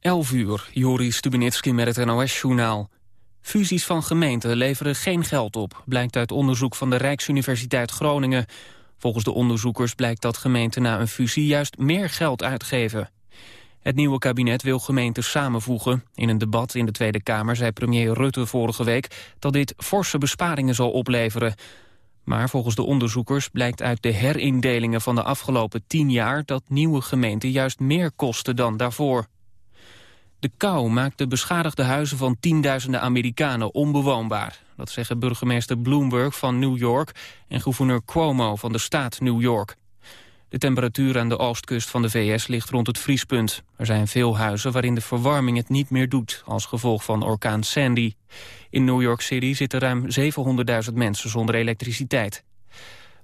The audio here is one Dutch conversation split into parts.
11 uur, Joris Stubenitski met het NOS-journaal. Fusies van gemeenten leveren geen geld op, blijkt uit onderzoek van de Rijksuniversiteit Groningen. Volgens de onderzoekers blijkt dat gemeenten na een fusie juist meer geld uitgeven. Het nieuwe kabinet wil gemeenten samenvoegen. In een debat in de Tweede Kamer zei premier Rutte vorige week dat dit forse besparingen zal opleveren. Maar volgens de onderzoekers blijkt uit de herindelingen van de afgelopen tien jaar dat nieuwe gemeenten juist meer kosten dan daarvoor. De kou maakt de beschadigde huizen van tienduizenden Amerikanen onbewoonbaar. Dat zeggen burgemeester Bloomberg van New York en gouverneur Cuomo van de staat New York. De temperatuur aan de oostkust van de VS ligt rond het vriespunt. Er zijn veel huizen waarin de verwarming het niet meer doet... als gevolg van orkaan Sandy. In New York City zitten ruim 700.000 mensen zonder elektriciteit.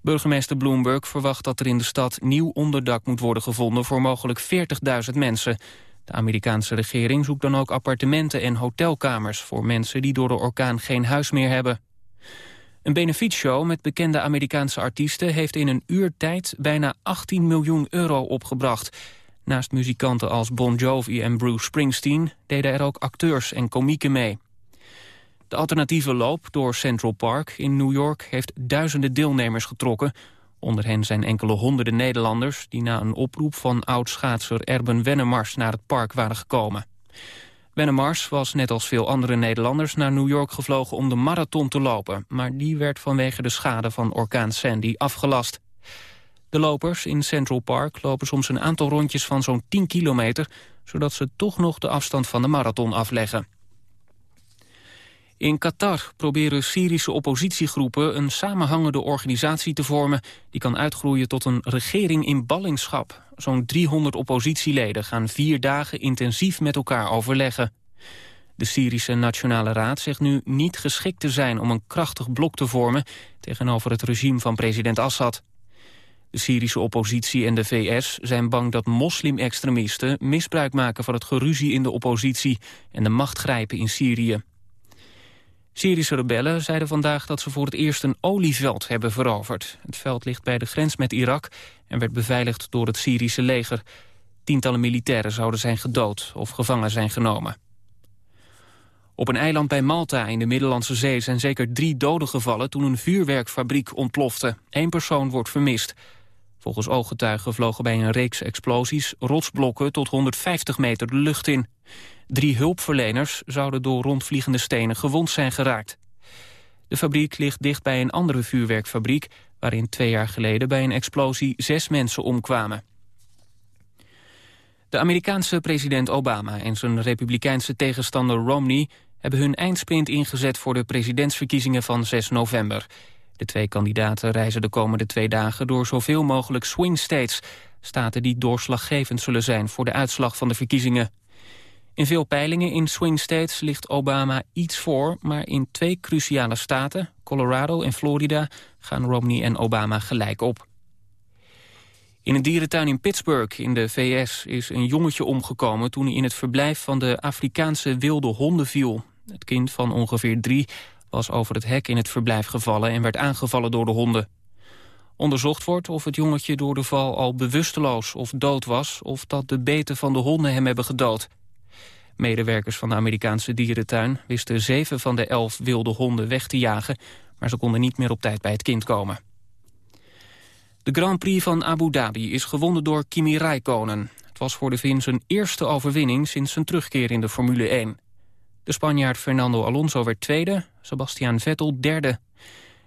Burgemeester Bloomberg verwacht dat er in de stad nieuw onderdak moet worden gevonden... voor mogelijk 40.000 mensen. De Amerikaanse regering zoekt dan ook appartementen en hotelkamers... voor mensen die door de orkaan geen huis meer hebben. Een benefietshow met bekende Amerikaanse artiesten... heeft in een uur tijd bijna 18 miljoen euro opgebracht. Naast muzikanten als Bon Jovi en Bruce Springsteen... deden er ook acteurs en komieken mee. De alternatieve loop door Central Park in New York... heeft duizenden deelnemers getrokken. Onder hen zijn enkele honderden Nederlanders... die na een oproep van oud-schaatser Erben Wennemars naar het park waren gekomen. Wennemars was net als veel andere Nederlanders naar New York gevlogen om de marathon te lopen. Maar die werd vanwege de schade van orkaan Sandy afgelast. De lopers in Central Park lopen soms een aantal rondjes van zo'n 10 kilometer... zodat ze toch nog de afstand van de marathon afleggen. In Qatar proberen Syrische oppositiegroepen een samenhangende organisatie te vormen... die kan uitgroeien tot een regering in ballingschap. Zo'n 300 oppositieleden gaan vier dagen intensief met elkaar overleggen. De Syrische Nationale Raad zegt nu niet geschikt te zijn om een krachtig blok te vormen... tegenover het regime van president Assad. De Syrische oppositie en de VS zijn bang dat moslim-extremisten misbruik maken van het geruzie in de oppositie en de macht grijpen in Syrië. Syrische rebellen zeiden vandaag dat ze voor het eerst een olieveld hebben veroverd. Het veld ligt bij de grens met Irak en werd beveiligd door het Syrische leger. Tientallen militairen zouden zijn gedood of gevangen zijn genomen. Op een eiland bij Malta in de Middellandse Zee zijn zeker drie doden gevallen toen een vuurwerkfabriek ontplofte. Eén persoon wordt vermist. Volgens ooggetuigen vlogen bij een reeks explosies rotsblokken tot 150 meter de lucht in. Drie hulpverleners zouden door rondvliegende stenen gewond zijn geraakt. De fabriek ligt dicht bij een andere vuurwerkfabriek... waarin twee jaar geleden bij een explosie zes mensen omkwamen. De Amerikaanse president Obama en zijn republikeinse tegenstander Romney... hebben hun eindsprint ingezet voor de presidentsverkiezingen van 6 november. De twee kandidaten reizen de komende twee dagen door zoveel mogelijk swing states... staten die doorslaggevend zullen zijn voor de uitslag van de verkiezingen. In veel peilingen in swing states ligt Obama iets voor... maar in twee cruciale staten, Colorado en Florida... gaan Romney en Obama gelijk op. In een dierentuin in Pittsburgh in de VS is een jongetje omgekomen... toen hij in het verblijf van de Afrikaanse wilde honden viel. Het kind van ongeveer drie was over het hek in het verblijf gevallen... en werd aangevallen door de honden. Onderzocht wordt of het jongetje door de val al bewusteloos of dood was... of dat de beten van de honden hem hebben gedood. Medewerkers van de Amerikaanse dierentuin wisten zeven van de elf wilde honden weg te jagen, maar ze konden niet meer op tijd bij het kind komen. De Grand Prix van Abu Dhabi is gewonnen door Kimi Räikkönen. Het was voor de Vin zijn eerste overwinning sinds zijn terugkeer in de Formule 1. De Spanjaard Fernando Alonso werd tweede, Sebastian Vettel derde.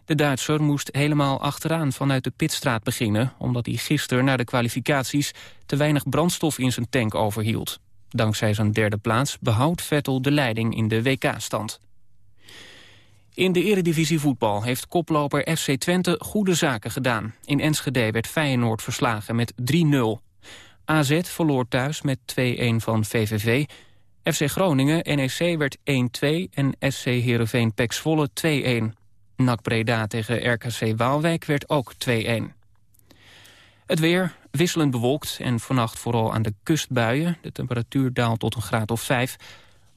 De Duitser moest helemaal achteraan vanuit de pitstraat beginnen... omdat hij gisteren na de kwalificaties te weinig brandstof in zijn tank overhield. Dankzij zijn derde plaats behoudt Vettel de leiding in de WK-stand. In de eredivisie voetbal heeft koploper FC Twente goede zaken gedaan. In Enschede werd Feyenoord verslagen met 3-0. AZ verloor thuis met 2-1 van VVV. FC Groningen NEC werd 1-2 en SC Heerenveen Pek Zwolle 2-1. NAC Breda tegen RKC Waalwijk werd ook 2-1. Het weer wisselend bewolkt en vannacht vooral aan de kust buien. De temperatuur daalt tot een graad of 5.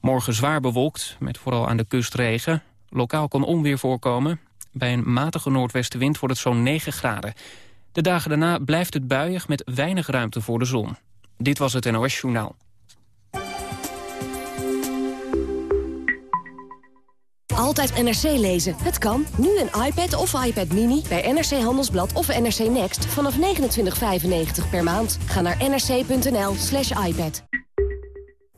Morgen zwaar bewolkt, met vooral aan de kust regen. Lokaal kan onweer voorkomen. Bij een matige noordwestenwind wordt het zo'n 9 graden. De dagen daarna blijft het buiig met weinig ruimte voor de zon. Dit was het NOS Journaal. Altijd NRC lezen. Het kan. Nu een iPad of iPad Mini bij NRC Handelsblad of NRC Next vanaf 29,95 per maand. Ga naar nrc.nl slash iPad.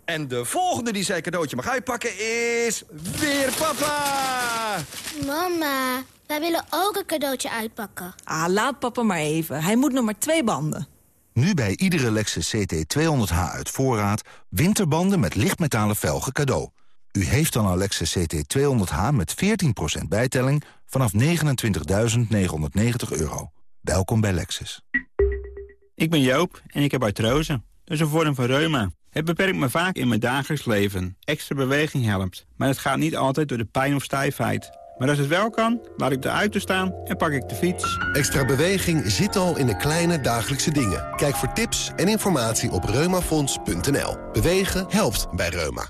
En de volgende die zijn cadeautje mag uitpakken is... weer papa! Mama, wij willen ook een cadeautje uitpakken. Ah, laat papa maar even. Hij moet nog maar twee banden. Nu bij iedere Lexus CT200H uit voorraad... winterbanden met lichtmetalen velgen cadeau. U heeft dan een Lexus CT200H met 14% bijtelling... vanaf 29.990 euro. Welkom bij Lexus. Ik ben Joop en ik heb artrose. Dat is een vorm van reuma. Het beperkt me vaak in mijn dagelijks leven. Extra beweging helpt. Maar het gaat niet altijd door de pijn of stijfheid. Maar als het wel kan, laat ik de auto staan en pak ik de fiets. Extra beweging zit al in de kleine dagelijkse dingen. Kijk voor tips en informatie op reumafonds.nl. Bewegen helpt bij Reuma.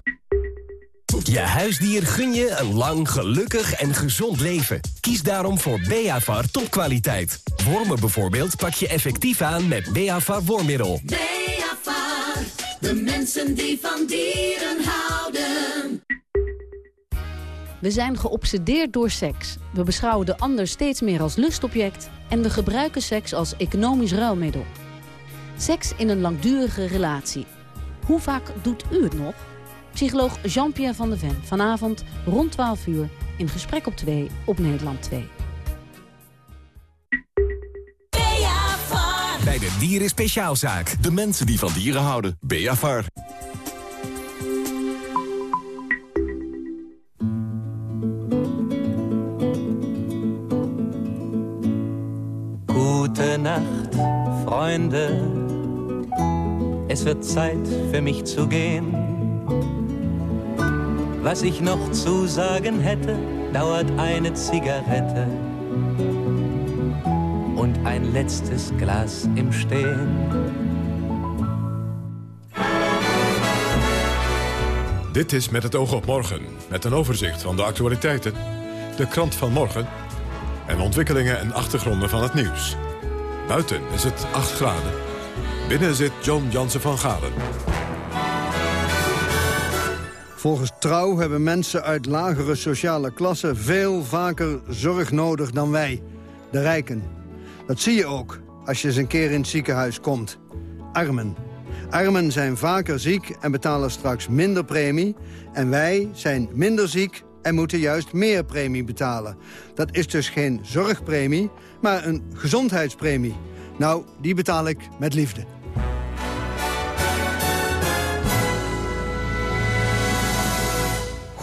Je huisdier gun je een lang, gelukkig en gezond leven. Kies daarom voor Beavar topkwaliteit. Wormen bijvoorbeeld pak je effectief aan met Beavar wormmiddel. Beavar, de mensen die van dieren houden. We zijn geobsedeerd door seks. We beschouwen de ander steeds meer als lustobject... en we gebruiken seks als economisch ruilmiddel. Seks in een langdurige relatie. Hoe vaak doet u het nog? Psycholoog Jean-Pierre van der Ven. Vanavond rond 12 uur in Gesprek op 2 op Nederland 2. Bij de Dieren Speciaalzaak. De mensen die van dieren houden. Beavar. Gute Nacht, Freunde. Es wird Zeit für mich zu gehen. Was ich noch zu sagen hätte, dauert eine Zigarette und ein letztes Glas im Stehen. Dit is Met het oog op morgen, met een overzicht van de actualiteiten, de krant van morgen en ontwikkelingen en achtergronden van het nieuws. Buiten is het 8 graden. Binnen zit John Jansen van Galen. Volgens Trouw hebben mensen uit lagere sociale klassen... veel vaker zorg nodig dan wij, de rijken. Dat zie je ook als je eens een keer in het ziekenhuis komt. Armen. Armen zijn vaker ziek en betalen straks minder premie. En wij zijn minder ziek en moeten juist meer premie betalen. Dat is dus geen zorgpremie, maar een gezondheidspremie. Nou, die betaal ik met liefde.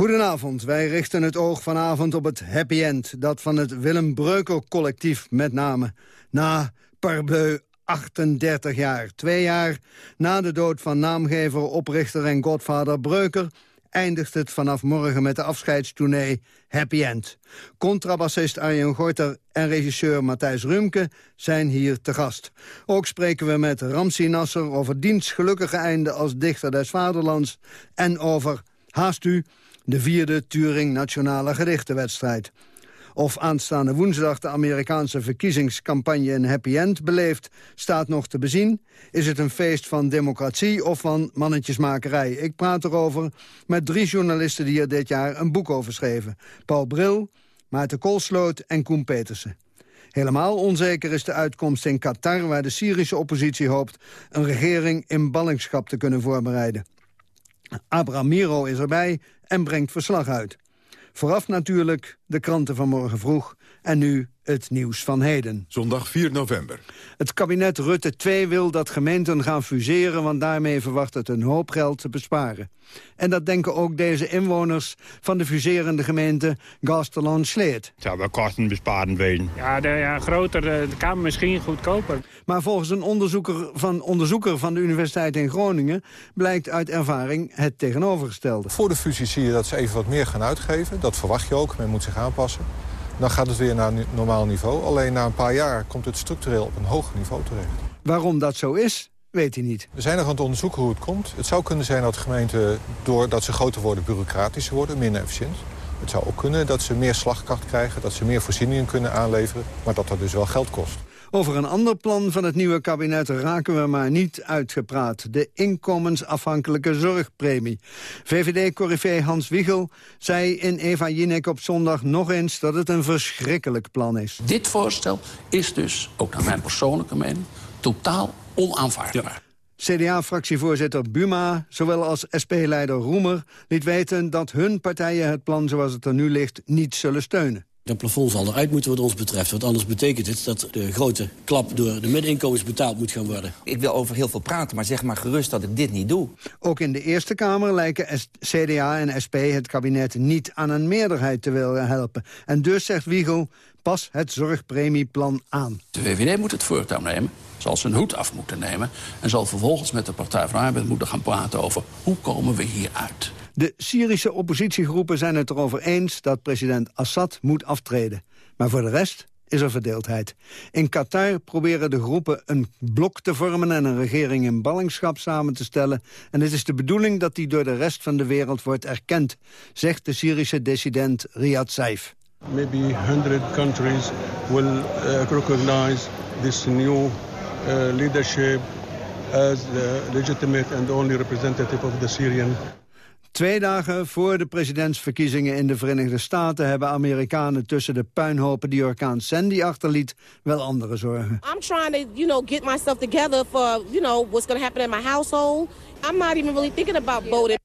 Goedenavond, wij richten het oog vanavond op het happy end... dat van het Willem Breuker collectief met name. Na Parbeu 38 jaar, twee jaar na de dood van naamgever, oprichter en godvader Breuker eindigt het vanaf morgen met de afscheidstournee Happy End. Contrabassist Arjen Gorter en regisseur Matthijs Rumke zijn hier te gast. Ook spreken we met Ramsi Nasser over diens gelukkige einde als dichter des vaderlands... en over, haast u, de vierde Turing Nationale Gedichtenwedstrijd. Of aanstaande woensdag de Amerikaanse verkiezingscampagne een happy end beleeft, staat nog te bezien. Is het een feest van democratie of van mannetjesmakerij? Ik praat erover met drie journalisten die er dit jaar een boek over schreven. Paul Bril, Maarten Koolsloot en Koen Petersen. Helemaal onzeker is de uitkomst in Qatar... waar de Syrische oppositie hoopt een regering in ballingschap te kunnen voorbereiden. Abraham Miro is erbij en brengt verslag uit. Vooraf natuurlijk de kranten van morgen vroeg en nu het nieuws van heden. Zondag 4 november. Het kabinet Rutte 2 wil dat gemeenten gaan fuseren... want daarmee verwacht het een hoop geld te besparen. En dat denken ook deze inwoners van de fuserende gemeente Gasteland-Sleet. Het zou wel kosten besparen wezen. Ja, de, ja groter, de, de Kamer misschien goedkoper. Maar volgens een onderzoeker van, onderzoeker van de Universiteit in Groningen... blijkt uit ervaring het tegenovergestelde. Voor de fusie zie je dat ze even wat meer gaan uitgeven. Dat verwacht je ook, men moet zich aanpassen. Dan gaat het weer naar een normaal niveau. Alleen na een paar jaar komt het structureel op een hoger niveau terecht. Waarom dat zo is, weet hij niet. We zijn nog aan het onderzoeken hoe het komt. Het zou kunnen zijn dat gemeenten, doordat ze groter worden, bureaucratischer worden, minder efficiënt. Het zou ook kunnen dat ze meer slagkracht krijgen, dat ze meer voorzieningen kunnen aanleveren, maar dat dat dus wel geld kost. Over een ander plan van het nieuwe kabinet raken we maar niet uitgepraat. De inkomensafhankelijke zorgpremie. VVD-corrivé Hans Wiegel zei in Eva Jinek op zondag nog eens dat het een verschrikkelijk plan is. Dit voorstel is dus, ook naar mijn persoonlijke mening, totaal onaanvaardbaar. CDA-fractievoorzitter Buma, zowel als SP-leider Roemer... liet weten dat hun partijen het plan zoals het er nu ligt niet zullen steunen. Dat plafond zal eruit moeten wat ons betreft. Want anders betekent het dat de grote klap door de middeninkomens betaald moet gaan worden. Ik wil over heel veel praten, maar zeg maar gerust dat ik dit niet doe. Ook in de Eerste Kamer lijken CDA en SP het kabinet niet aan een meerderheid te willen helpen. En dus, zegt Wiegel, pas het zorgpremieplan aan. De VVD moet het voortouw nemen, zal zijn hoed af moeten nemen... en zal vervolgens met de Partij van de Arbeid moeten gaan praten over... hoe komen we hieruit. De Syrische oppositiegroepen zijn het erover eens dat president Assad moet aftreden. Maar voor de rest is er verdeeldheid. In Qatar proberen de groepen een blok te vormen... en een regering in ballingschap samen te stellen. En het is de bedoeling dat die door de rest van de wereld wordt erkend... zegt de Syrische dissident Riyad Saif. Maybe 100 countries will uh, recognize this new uh, leadership as the legitimate and only representative of the Syrian Twee dagen voor de presidentsverkiezingen in de Verenigde Staten... hebben Amerikanen tussen de puinhopen die orkaan Sandy achterliet... wel andere zorgen. I'm trying to, you know, get myself together for, you know, what's going to happen in my household. I'm not even really thinking about voting.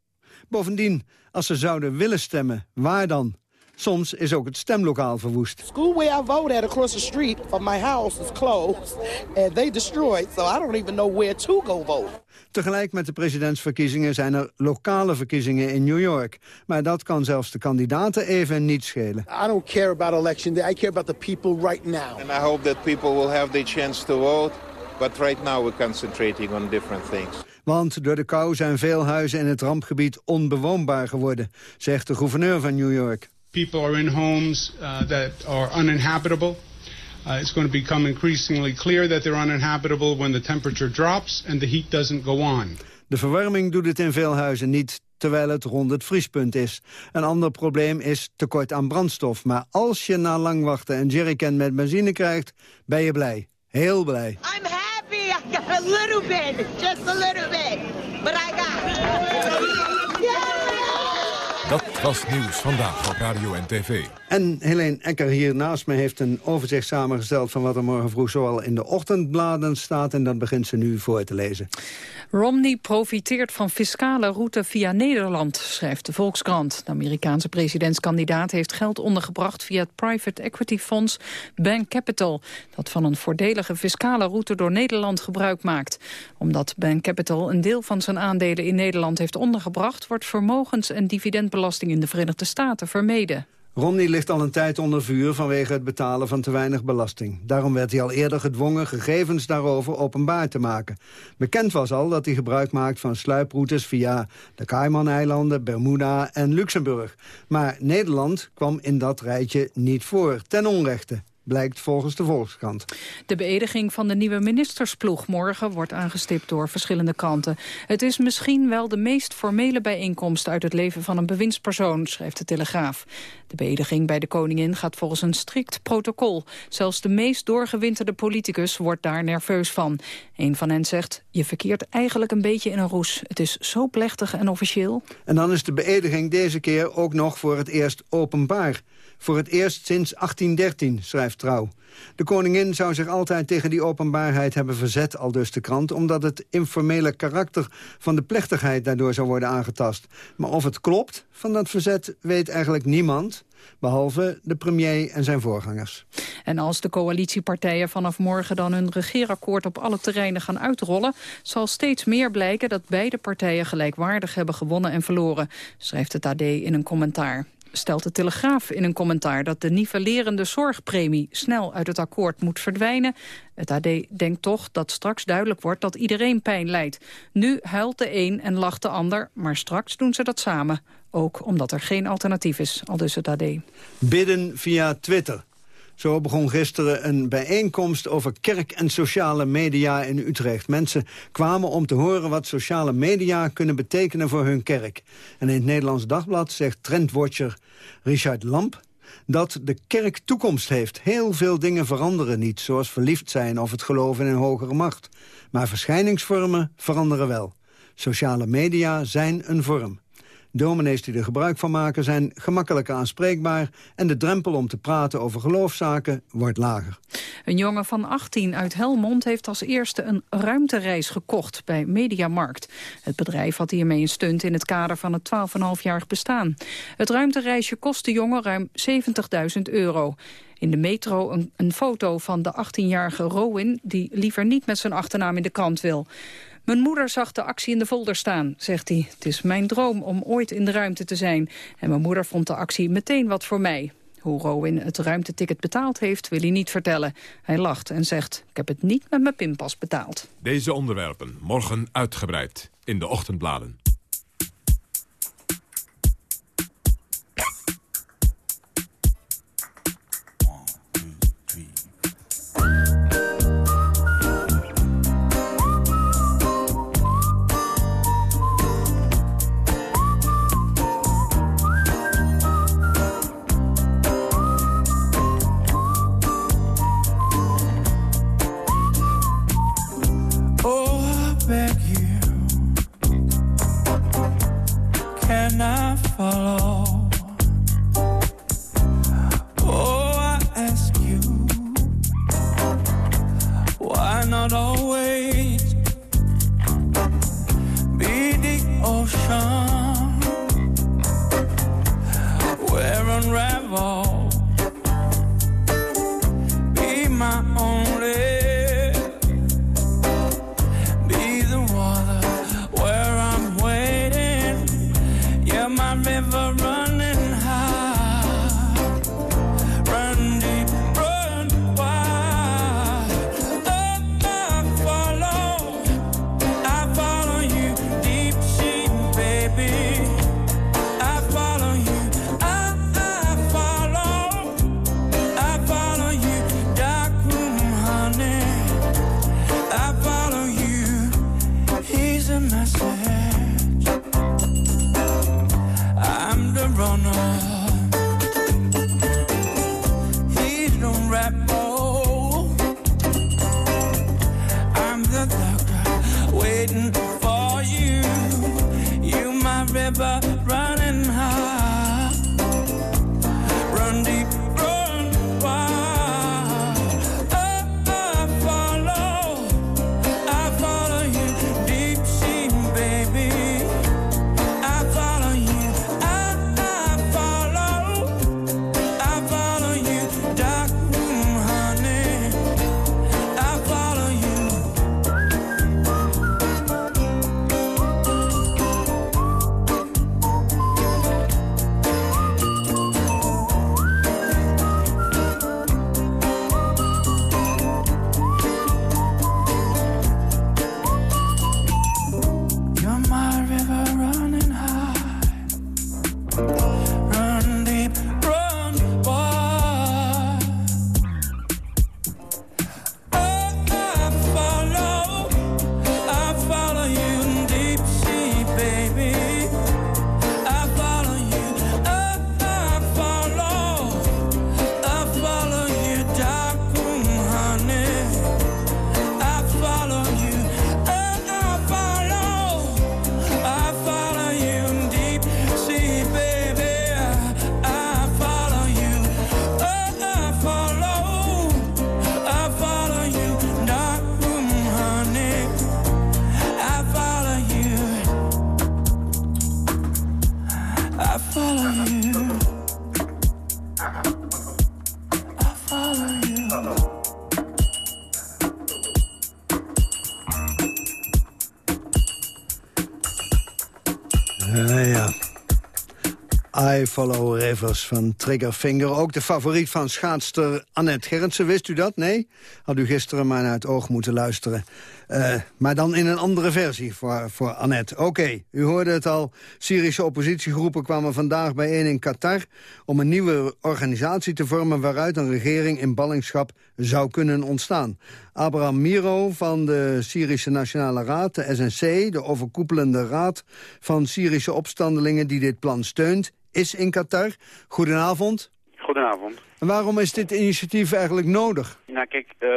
Bovendien, als ze zouden willen stemmen, waar dan? Soms is ook het stemlokaal verwoest. School where I vote at across the street from my house is closed and they destroyed, so I don't even know where to go vote. Tegelijk met de presidentsverkiezingen zijn er lokale verkiezingen in New York. Maar dat kan zelfs de kandidaten even niet schelen. I don't care about election day. I care about the people right now. And I hope that people will have the chance to vote. But right now we're concentrating on different things. Want door de kou zijn veel huizen in het rampgebied onbewoonbaar geworden, zegt de gouverneur van New York. People are in homes uh, that are uninhabitable. Uh, it's going to become increasingly clear that they're uninhabitable when the temperature drops and the heat doesn't go on. De verwarming doet het in veel huizen niet, terwijl het rond het vriespunt is. Een ander probleem is tekort aan brandstof. Maar als je na lang wachten een jerrycan met benzine krijgt, ben je blij. Heel blij. I'm happy. I got a little bit. Just a little bit. But I got Dat was Nieuws Vandaag op Radio en TV. En Helene Ecker hier naast me heeft een overzicht samengesteld... van wat er morgen vroeg zoal in de ochtendbladen staat. En dat begint ze nu voor te lezen. Romney profiteert van fiscale route via Nederland, schrijft de Volkskrant. De Amerikaanse presidentskandidaat heeft geld ondergebracht... via het private equity fonds Bank Capital... dat van een voordelige fiscale route door Nederland gebruik maakt. Omdat Bank Capital een deel van zijn aandelen in Nederland heeft ondergebracht... wordt vermogens- en dividendbelasting in de Verenigde Staten vermeden. Romney ligt al een tijd onder vuur vanwege het betalen van te weinig belasting. Daarom werd hij al eerder gedwongen gegevens daarover openbaar te maken. Bekend was al dat hij gebruik maakt van sluiproutes via de Cayman-eilanden, Bermuda en Luxemburg. Maar Nederland kwam in dat rijtje niet voor, ten onrechte blijkt volgens de Volkskrant. De beëdiging van de nieuwe ministersploeg morgen wordt aangestipt door verschillende kanten. Het is misschien wel de meest formele bijeenkomst uit het leven van een bewindspersoon, schrijft de Telegraaf. De beëdiging bij de koningin gaat volgens een strikt protocol. Zelfs de meest doorgewinterde politicus wordt daar nerveus van. Een van hen zegt, je verkeert eigenlijk een beetje in een roes. Het is zo plechtig en officieel. En dan is de beëdiging deze keer ook nog voor het eerst openbaar. Voor het eerst sinds 1813, schrijft Trouw. De koningin zou zich altijd tegen die openbaarheid hebben verzet, al dus de krant... omdat het informele karakter van de plechtigheid daardoor zou worden aangetast. Maar of het klopt van dat verzet weet eigenlijk niemand behalve de premier en zijn voorgangers. En als de coalitiepartijen vanaf morgen dan hun regeerakkoord op alle terreinen gaan uitrollen, zal steeds meer blijken dat beide partijen gelijkwaardig hebben gewonnen en verloren, schrijft het AD in een commentaar stelt de Telegraaf in een commentaar dat de nivellerende zorgpremie snel uit het akkoord moet verdwijnen. Het AD denkt toch dat straks duidelijk wordt dat iedereen pijn lijdt. Nu huilt de een en lacht de ander, maar straks doen ze dat samen. Ook omdat er geen alternatief is, al dus het AD. Bidden via Twitter. Zo begon gisteren een bijeenkomst over kerk en sociale media in Utrecht. Mensen kwamen om te horen wat sociale media kunnen betekenen voor hun kerk. En in het Nederlands Dagblad zegt trendwatcher Richard Lamp... dat de kerk toekomst heeft. Heel veel dingen veranderen niet, zoals verliefd zijn of het geloven in een hogere macht. Maar verschijningsvormen veranderen wel. Sociale media zijn een vorm. Dominees die er gebruik van maken zijn gemakkelijker aanspreekbaar... en de drempel om te praten over geloofszaken wordt lager. Een jongen van 18 uit Helmond heeft als eerste een ruimtereis gekocht bij Mediamarkt. Het bedrijf had hiermee een stunt in het kader van het 12,5-jarig bestaan. Het ruimtereisje kost de jongen ruim 70.000 euro. In de metro een, een foto van de 18-jarige Rowan... die liever niet met zijn achternaam in de krant wil. Mijn moeder zag de actie in de folder staan, zegt hij. Het is mijn droom om ooit in de ruimte te zijn. En mijn moeder vond de actie meteen wat voor mij. Hoe Rowan het ruimteticket betaald heeft, wil hij niet vertellen. Hij lacht en zegt, ik heb het niet met mijn pinpas betaald. Deze onderwerpen morgen uitgebreid in de ochtendbladen. Rivers van Triggerfinger. Ook de favoriet van schaatster Annette Gerritsen. Wist u dat? Nee? Had u gisteren maar naar het oog moeten luisteren. Uh, maar dan in een andere versie voor, voor Annette. Oké, u hoorde het al. Syrische oppositiegroepen kwamen vandaag bijeen in Qatar... om een nieuwe organisatie te vormen... waaruit een regering in ballingschap zou kunnen ontstaan. Abraham Miro van de Syrische Nationale Raad, de SNC... de overkoepelende raad van Syrische opstandelingen die dit plan steunt is in Qatar. Goedenavond. Goedenavond. En waarom is dit initiatief eigenlijk nodig? Nou kijk, uh,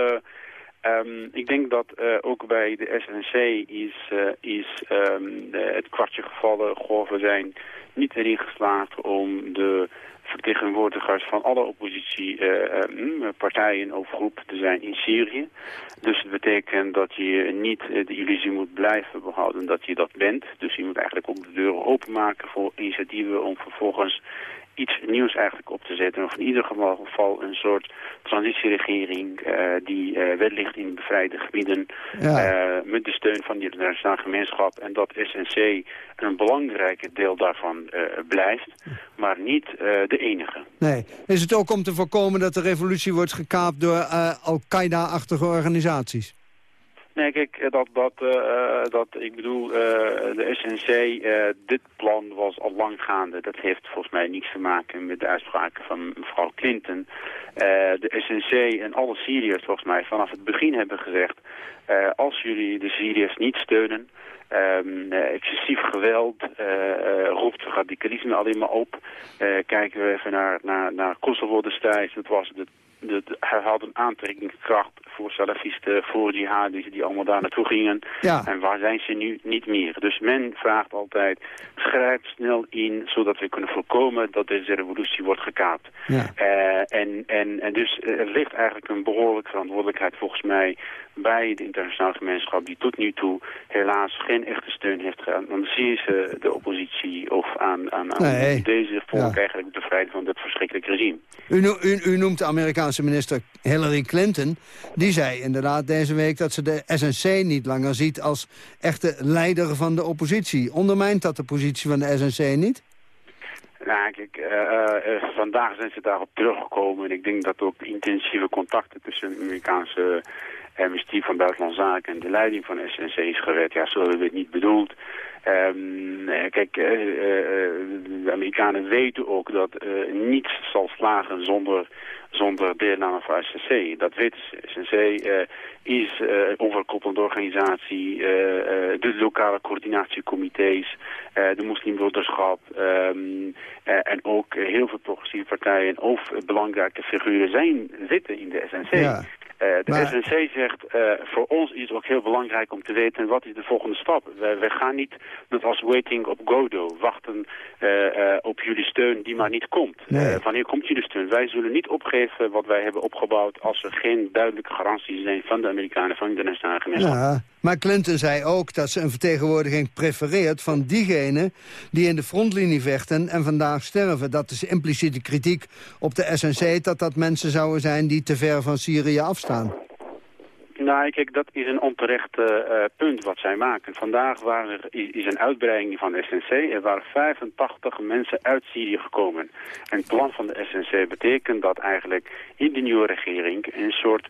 um, ik denk dat uh, ook bij de SNC is, uh, is um, de, het kwartje gevallen. We zijn niet erin geslaagd om de vertegenwoordigers van alle oppositiepartijen of groepen te zijn in Syrië. Dus het betekent dat je niet de illusie moet blijven behouden dat je dat bent. Dus je moet eigenlijk ook de deuren openmaken voor initiatieven om vervolgens iets nieuws eigenlijk op te zetten. Of in ieder geval een soort transitieregering uh, die uh, wellicht in bevrijde gebieden ja. uh, met de steun van de internationale gemeenschap en dat SNC een belangrijke deel daarvan blijft, maar niet de enige. Nee. Is het ook om te voorkomen dat de revolutie wordt gekaapt door Al-Qaeda-achtige organisaties? Nee, kijk, dat, dat, uh, dat ik bedoel, de SNC, dit plan was al lang gaande. Dat heeft volgens mij niets te maken met de uitspraken van mevrouw Clinton. de SNC en alle Syriërs volgens mij vanaf het begin hebben gezegd... als jullie de Syriërs niet steunen, uh, excessief geweld uh, uh, roept radicalisme alleen maar op. kijken we even naar, naar, naar Kosovo destijds. Dat was de, de, hij had een aantrekkingskracht voor salafisten, voor jihadis die allemaal daar naartoe gingen. Ja. En waar zijn ze nu niet meer? Dus men vraagt altijd, schrijf snel in, zodat we kunnen voorkomen dat deze revolutie wordt gekaapt. Ja. en, en, en dus er ligt eigenlijk een behoorlijke verantwoordelijkheid volgens mij bij de internationale gemeenschap die tot nu toe helaas geen echte steun heeft aan de Syrische de oppositie of aan, aan, aan nee. deze volk ja. eigenlijk bevrijden van dit verschrikkelijke regime. U, u, u, noemt de Amerikaanse minister Hillary Clinton. Die zei inderdaad deze week dat ze de SNC niet langer ziet als echte leider van de oppositie. Ondermijnt dat de positie van de SNC niet? Nou, kijk, uh, uh, vandaag zijn ze daarop teruggekomen. En ik denk dat ook intensieve contacten tussen de Amerikaanse ministerie van Buitenlandse Zaken en de leiding van SNC is gered. Ja, zo hebben we het niet bedoeld. Um, kijk, uh, uh, de Amerikanen weten ook dat uh, niets zal slagen zonder, zonder deelname van SNC. Dat ze. SNC is een overkoppelende organisatie, de lokale coördinatiecomité's, de moslimbroederschap um, en ook heel veel progressieve partijen of belangrijke figuren zijn, zitten in de SNC. Ja. Uh, de maar... SNC zegt, uh, voor ons is het ook heel belangrijk om te weten wat is de volgende stap. Wij, wij gaan niet, net als waiting op Godot, wachten uh, op jullie steun die maar niet komt. Nee. wanneer komt jullie steun? Wij zullen niet opgeven wat wij hebben opgebouwd als er geen duidelijke garanties zijn van de Amerikanen, van de internationale gemeenschap. Ja. Maar Clinton zei ook dat ze een vertegenwoordiging prefereert van diegenen die in de frontlinie vechten en vandaag sterven. Dat is impliciete kritiek op de SNC dat dat mensen zouden zijn die te ver van Syrië afstaan. Nou, kijk, dat is een onterecht uh, punt wat zij maken. Vandaag waren er, is een uitbreiding van de SNC. Er waren 85 mensen uit Syrië gekomen. En het plan van de SNC betekent dat eigenlijk in de nieuwe regering een soort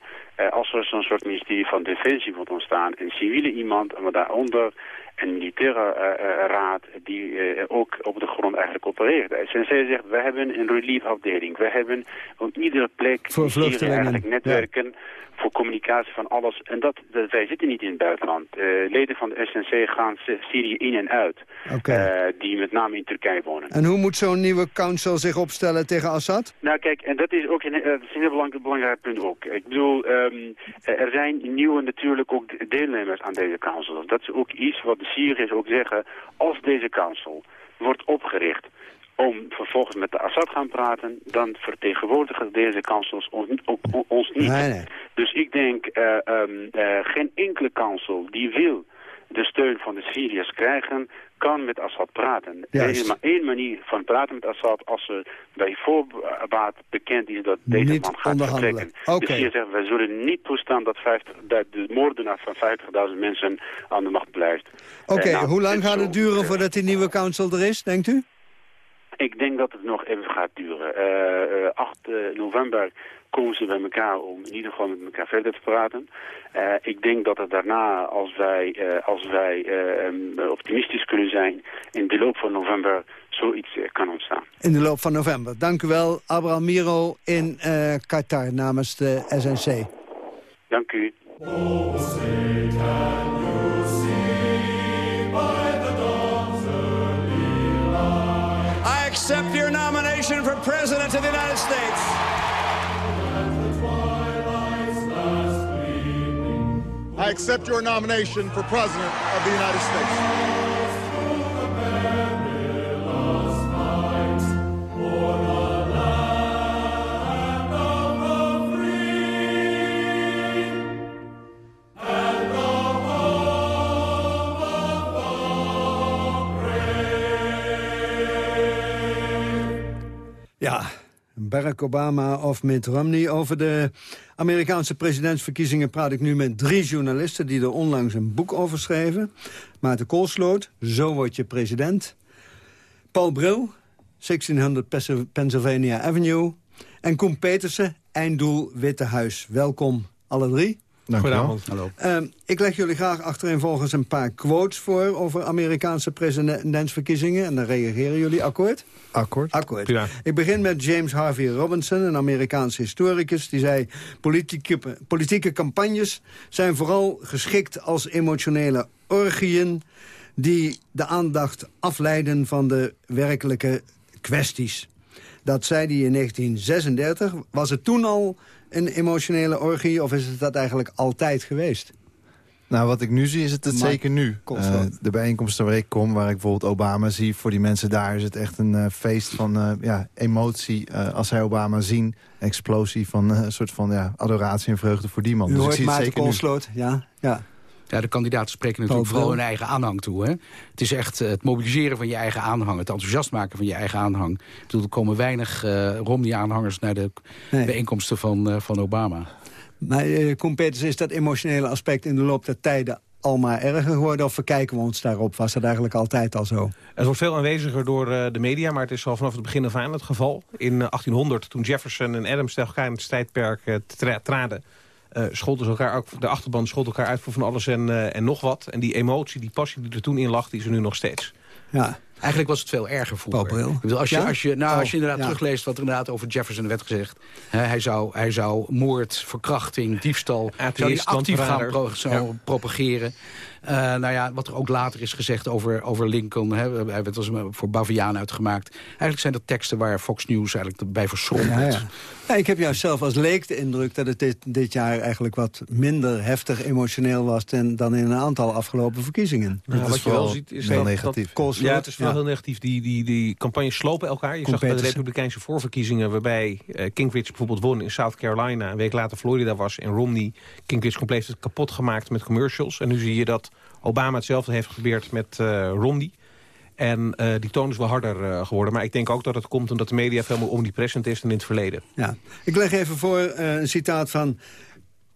als er zo'n soort ministerie van Defensie wordt ontstaan, een civiele iemand, maar daaronder een militaire uh, uh, raad die ook op de grond eigenlijk opereert. De SNC zegt, we hebben een reliefafdeling. We hebben op iedere plek voor vluchtelingen eigenlijk netwerken ja. voor communicatie van alles. En dat, dat, wij zitten niet in het buitenland. leden van de SNC gaan Syrië in en uit. Okay. die met name in Turkije wonen. En hoe moet zo'n nieuwe council zich opstellen tegen Assad? Nou kijk, en dat is ook een, dat is een heel belangrijk, belangrijk punt ook. Ik bedoel... Um, er zijn nieuwe natuurlijk ook deelnemers aan deze council. Dat is ook iets wat de Syriërs ook zeggen. Als deze council wordt opgericht om vervolgens met de Assad gaan praten, dan vertegenwoordigen deze councils ons, ons niet. Nee, nee. Dus ik denk, uh, um, uh, geen enkele council die wil de steun van de Syriërs krijgen, kan met Assad praten. Er is maar één manier van praten met Assad als er bij voorbaat bekend is dat deze niet man gaat vertrekken. Okay. Dus hier zeggen wij zullen niet toestaan dat, 50, dat de moordenaar van 50.000 mensen aan de macht blijft. Oké, okay, nou, hoe lang gaat het duren voordat die nieuwe council er is, denkt u? Ik denk dat het nog even gaat duren. Uh, uh, 8 november komen ze bij elkaar om in ieder geval met elkaar verder te praten. Uh, ik denk dat er daarna, als wij, uh, als wij uh, optimistisch kunnen zijn, in de loop van november zoiets kan ontstaan. In de loop van november. Dank u wel, Abraham Miro in Qatar namens de SNC. Dank u. I accept your nomination. nomination for President of the United States. I accept your nomination for President of the United States. Ja, Barack Obama of Mitt Romney. Over de Amerikaanse presidentsverkiezingen praat ik nu met drie journalisten... die er onlangs een boek over schreven. Maarten Koolsloot, Zo word je president. Paul Bril, 1600 Pennsylvania Avenue. En Koen Petersen, Einddoel Witte Huis. Welkom, alle drie. Goedenavond. Hallo. Uh, ik leg jullie graag achtereenvolgens een paar quotes voor... over Amerikaanse presidentsverkiezingen. En dan reageren jullie. Akkoord? Akkoord. Akkoord. Ik begin met James Harvey Robinson, een Amerikaanse historicus. Die zei, politieke, politieke campagnes zijn vooral geschikt als emotionele orgieën... die de aandacht afleiden van de werkelijke kwesties. Dat zei hij in 1936. Was het toen al een emotionele orgie of is het dat eigenlijk altijd geweest? Nou, wat ik nu zie is het, het zeker nu. Uh, de bijeenkomsten waar ik kom, waar ik bijvoorbeeld Obama zie... voor die mensen daar is het echt een uh, feest van uh, ja, emotie. als zij Obama zien, explosie van een soort van ja, adoratie en vreugde voor die man. U dus hoort ik zie het zeker Koolsloot, ja, ja. Ja, de kandidaten spreken natuurlijk vooral hun eigen aanhang toe. Hè? Het is echt het mobiliseren van je eigen aanhang. Het enthousiast maken van je eigen aanhang. Ik bedoel, er komen weinig uh, Romney-aanhangers naar de nee. bijeenkomsten van, uh, van Obama. Maar uh, Koen Peters, is dat emotionele aspect in de loop der tijden al maar erger geworden? Of verkijken we ons daarop? Was dat eigenlijk altijd al zo? Het wordt veel aanweziger door de media, maar het is al vanaf het begin af aan het geval. In 1800, toen Jefferson en Adams tegen elkaar in het strijdperk tra traden... Uh, scholden ze elkaar, ook, de achterban schold elkaar uit voor van alles en, uh, en nog wat. En die emotie, die passie die er toen in lag, die is er nu nog steeds. Ja. Eigenlijk was het veel erger vroeger. Ik bedoel, als, je, ja? als, je, nou, oh, als je inderdaad ja. terugleest wat er inderdaad over Jefferson werd gezegd. Hè, hij, zou, hij zou moord, verkrachting, diefstal zou die actief gaan pro zou ja. propageren. Uh, nou ja, wat er ook later is gezegd over, over Lincoln. Hè, hij werd als voor Baviaan uitgemaakt. Eigenlijk zijn dat teksten waar Fox News eigenlijk bij verschrompelt. Ja, ja. ik heb juist zelf als leek de indruk dat het dit, dit jaar eigenlijk wat minder heftig emotioneel was... Ten, dan in een aantal afgelopen verkiezingen. wat je wel ziet is heel dat, negatief. Dat ja, het is wel heel negatief. Die, die, die campagnes slopen elkaar. Je zag bij de Republikeinse voorverkiezingen... waarbij uh, Gingrich bijvoorbeeld won in South Carolina... een week later Florida was en Romney... Gingrich compleet het kapot gemaakt met commercials. En nu zie je dat Obama hetzelfde heeft geprobeerd met uh, Romney. En uh, die toon is wel harder uh, geworden. Maar ik denk ook dat het komt omdat de media veel meer omnipresent is dan in het verleden. Ja. Ik leg even voor een citaat van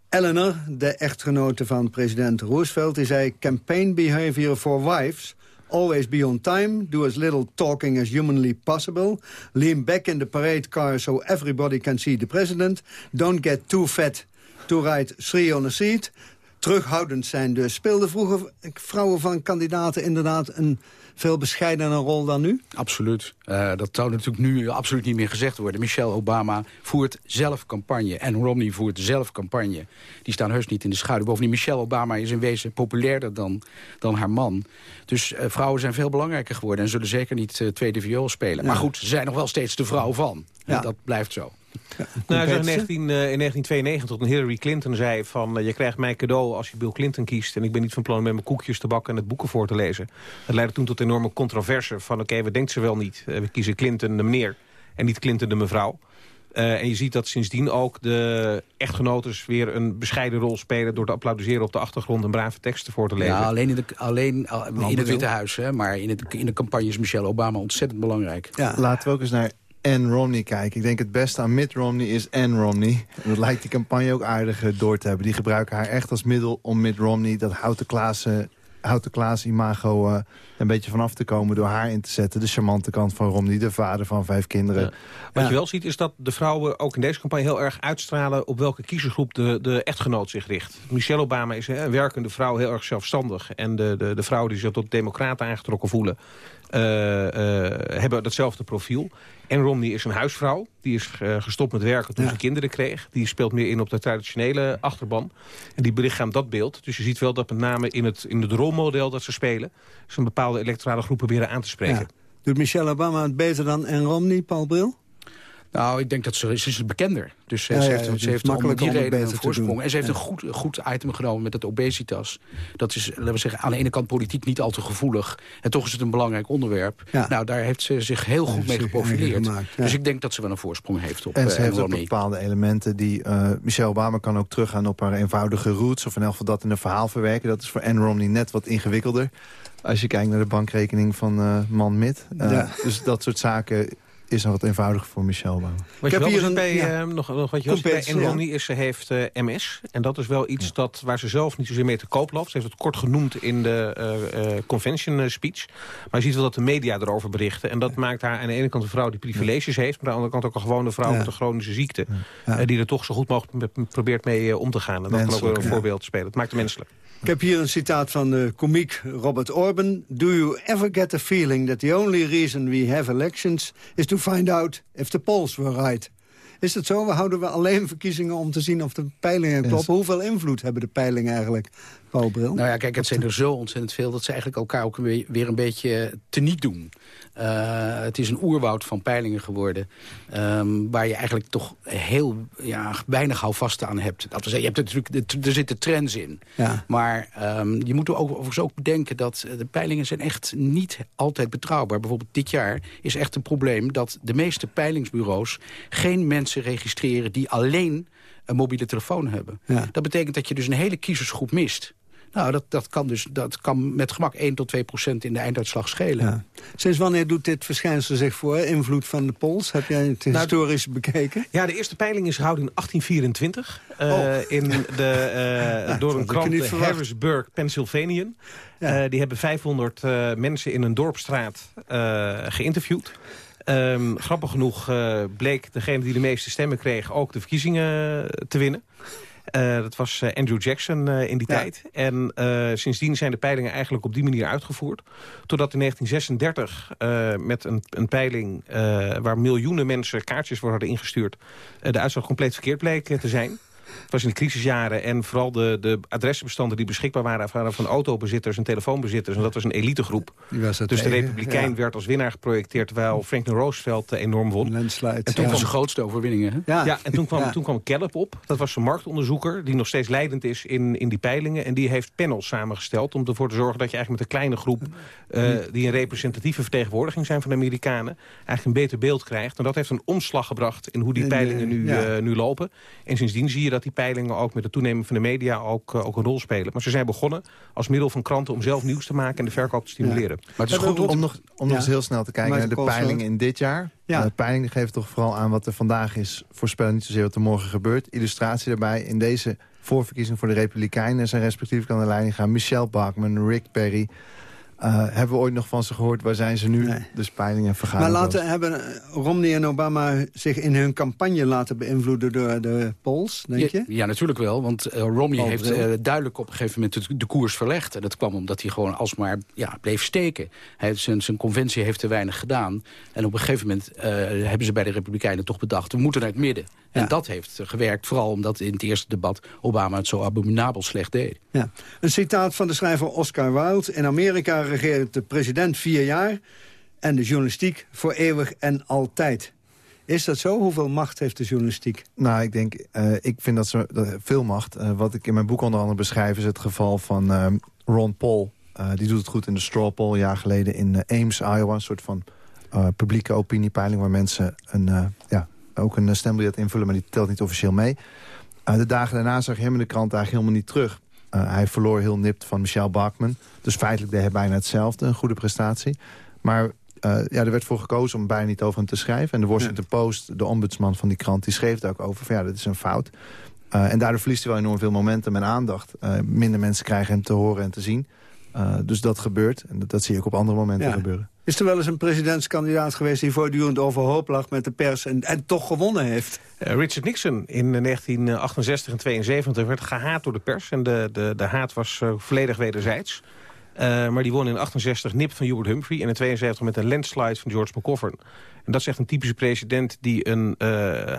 Eleanor, de echtgenote van president Roosevelt. Die zei, campaign behavior for wives... Always be on time. Do as little talking as humanly possible. Lean back in the parade car so everybody can see the president. Don't get too fat to ride three on a seat terughoudend zijn dus. Speelden vroeger vrouwen van kandidaten inderdaad een veel bescheidener rol dan nu? Absoluut. Uh, dat zou natuurlijk nu absoluut niet meer gezegd worden. Michelle Obama voert zelf campagne. En Romney voert zelf campagne. Die staan heus niet in de schaduw. Bovendien, Michelle Obama is in wezen populairder dan, dan haar man. Dus uh, vrouwen zijn veel belangrijker geworden. En zullen zeker niet uh, tweede viool spelen. Ja. Maar goed, ze zijn nog wel steeds de vrouw van. Ja. En dat blijft zo. Nou, in, 19, uh, in 1992 toen Hillary Clinton zei van... Uh, je krijgt mij cadeau als je Bill Clinton kiest... en ik ben niet van plan met mijn koekjes te bakken en het boeken voor te lezen. Dat leidde toen tot enorme controverse van... oké, okay, wat denkt ze wel niet? Uh, we kiezen Clinton de meneer en niet Clinton de mevrouw. en je ziet dat sindsdien ook de echtgenotes weer een bescheiden rol spelen... door te applaudisseren op de achtergrond en brave teksten voor te lezen. Ja, alleen in, de, alleen in het Witte Huis, hè, maar in, het, in de campagne is Michelle Obama ontzettend belangrijk. Ja. Laten we ook eens naar en Romney kijken. Ik denk het beste aan Mitt Romney is en Romney. En dat lijkt die campagne ook aardig door te hebben. Die gebruiken haar echt als middel om Mitt Romney... dat houten Klaas, houten Klaas imago uh, een beetje vanaf te komen... door haar in te zetten. De charmante kant van Romney, de vader van vijf kinderen. Ja. Wat ja. je wel ziet is dat de vrouwen ook in deze campagne heel erg uitstralen... op welke kiezersgroep de, de echtgenoot zich richt. Michelle Obama is een werkende vrouw, heel erg zelfstandig. En de, de, de vrouwen die zich tot democraten aangetrokken voelen... Uh, uh, hebben datzelfde profiel. En Romney is een huisvrouw. Die is uh, gestopt met werken toen ja. ze kinderen kreeg. Die speelt meer in op de traditionele achterban. En die belichaamt dat beeld. Dus je ziet wel dat met name in het, in het rolmodel dat ze spelen... ze een bepaalde electorale groep proberen aan te spreken. Ja. Doet Michelle Obama het beter dan en Romney, Paul Bril? Nou, ik denk dat ze, ze is bekender. Dus ze heeft, ze heeft om die reden een voorsprong. En ze heeft een goed, goed item genomen met het obesitas. Dat is, laten we zeggen, aan de ene kant politiek niet al te gevoelig. En toch is het een belangrijk onderwerp. Nou, daar heeft ze zich heel goed mee geprofileerd. Dus ik denk dat ze wel een voorsprong heeft op En ze uh, heeft ook bepaalde elementen die... Uh, Michelle Obama kan ook teruggaan op haar eenvoudige roots... of in elk geval dat in een verhaal verwerken. Dat is voor Anne Romney net wat ingewikkelder. Als je kijkt naar de bankrekening van uh, Man Mid. Ja. Dus dat soort zaken is nog wat eenvoudiger voor Michel Obama. Wat je wel hier een, bij, ja. uh, nog, nog wat je was bij ja. is, ze heeft uh, MS. En dat is wel iets ja. dat, waar ze zelf niet zozeer mee te koop loopt. Ze heeft het kort genoemd in de uh, convention speech. Maar je ziet wel dat de media erover berichten. En dat maakt haar aan de ene kant een vrouw die privileges heeft... maar aan de andere kant ook een gewone vrouw met een chronische ziekte. die er toch zo goed mogelijk probeert mee om te gaan. En dat kan ook wel een voorbeeld spelen. Het maakt het menselijk. Ik heb hier een citaat van de komiek Robert Orban. Do you ever get the feeling that the only reason we have elections... is to find out if the polls were right? Is het zo? We houden we alleen verkiezingen om te zien of de peilingen kloppen. Yes. Hoeveel invloed hebben de peilingen eigenlijk, Nou ja, kijk, het zijn er zo ontzettend veel... dat ze eigenlijk elkaar ook weer een beetje teniet doen. Uh, het is een oerwoud van peilingen geworden. Um, waar je eigenlijk toch heel ja, weinig houvast aan hebt. Dat je hebt natuurlijk, er zitten trends in. Ja. Maar um, je moet er ook, overigens ook bedenken dat de peilingen zijn echt niet altijd betrouwbaar. Bijvoorbeeld dit jaar is echt een probleem dat de meeste peilingsbureaus geen mensen registreren die alleen een mobiele telefoon hebben. Ja. Dat betekent dat je dus een hele kiezersgroep mist. Nou, dat, dat, kan dus, dat kan met gemak 1 tot 2 procent in de einduitslag schelen. Ja. Sinds wanneer doet dit verschijnsel zich voor? Invloed van de pols? Heb jij het nou, historisch bekeken? Ja, de eerste peiling is gehouden in 1824. Uh, oh. in de, uh, ja, door een krant Harrisburg, Pennsylvania. Ja. Uh, die hebben 500 mensen in een dorpstraat geïnterviewd. Um, grappig genoeg bleek degene die de meeste stemmen kreeg... ook de verkiezingen te winnen. Uh, dat was uh, Andrew Jackson uh, in die ja. tijd. En sindsdien zijn de peilingen eigenlijk op die manier uitgevoerd. Totdat in 1936 met een, een peiling waar miljoenen mensen kaartjes voor hadden ingestuurd... de uitslag compleet verkeerd bleek te zijn. Het was in de crisisjaren en vooral de, de adressenbestanden die beschikbaar waren... waren van autobezitters en telefoonbezitters. En dat was een elitegroep. dus tegen, de Republikein ja. werd als winnaar geprojecteerd... terwijl Franklin Roosevelt enorm won. Landslide. En toen ja. was zijn grootste overwinningen. Hè? Ja. ja, en toen kwam, toen kwam Gallup op. Dat was een marktonderzoeker die nog steeds leidend is in, in die peilingen. En die heeft panels samengesteld om ervoor te zorgen... dat je eigenlijk met een kleine groep... Uh, die een representatieve vertegenwoordiging zijn van de Amerikanen... eigenlijk een beter beeld krijgt. En dat heeft een omslag gebracht in hoe die peilingen nu, uh, nu lopen. En sindsdien zie je dat die peilingen ook met de toeneming van de media ook, uh, ook een rol spelen. Maar ze zijn begonnen als middel van kranten om zelf nieuws te maken en de verkoop te stimuleren. Ja. Maar het is goed om, nog, om nog eens heel snel te kijken naar de peilingen in dit jaar. Ja. de peilingen geven toch vooral aan wat er vandaag is. Voorspellen niet zozeer wat er morgen gebeurt. Illustratie daarbij in deze voorverkiezing voor de Republikeinen zijn respectievelijk aan de leiding gaan Michelle Bachman, Rick Perry, uh, hebben we ooit nog van ze gehoord? Waar zijn ze nu? Nee. Dus peilingen vergaderen. Maar laten, hebben Romney en Obama zich in hun campagne laten beïnvloeden door de polls, denk je? Ja, ja natuurlijk wel, want uh, Romney Paul heeft uh, duidelijk op een gegeven moment de, de, koers verlegd. En dat kwam omdat hij gewoon alsmaar ja, bleef steken. Hij, zijn, zijn conventie heeft te weinig gedaan. En op een gegeven moment hebben ze bij de Republikeinen toch bedacht... we moeten naar het midden. En ja. dat heeft gewerkt, vooral omdat in het eerste debat Obama het zo abominabel slecht deed. Ja. Een citaat van de schrijver Oscar Wilde. In Amerika regeert de president vier jaar en de journalistiek voor eeuwig en altijd. Is dat zo? Hoeveel macht heeft de journalistiek? Nou, ik denk, uh, ik vind dat ze dat, veel macht. Uh, wat ik in mijn boek onder andere beschrijf is het geval van uh, Ron Paul. die doet het goed in de straw poll, een jaar geleden in Ames, Iowa. Een soort van publieke opiniepeiling waar mensen een, ja, ook een stembiljet invullen, maar die telt niet officieel mee. Uh, de dagen daarna zag je hem in de krant eigenlijk helemaal niet terug. Uh, hij verloor heel nipt van Michelle Bachman. Dus feitelijk deed hij bijna hetzelfde, een goede prestatie. Maar uh, ja, er werd voor gekozen om bijna niet over hem te schrijven. En de Washington ja. Post, de ombudsman van die krant, die schreef daar ook over van ja, dat is een fout. en daardoor verliest hij wel enorm veel momentum en aandacht. minder mensen krijgen hem te horen en te zien. dus dat gebeurt. En dat, dat, zie je ook op andere momenten ja. gebeuren. Is er wel eens een presidentskandidaat geweest... die voortdurend overhoop lag met de pers en, en toch gewonnen heeft? Uh, Richard Nixon in 1968 en 72 werd gehaat door de pers. En de, de, de haat was uh, volledig wederzijds. Maar die won in 68 nip van Hubert Humphrey... en in 72 met een landslide van George McGovern. En dat is echt een typische president die een uh,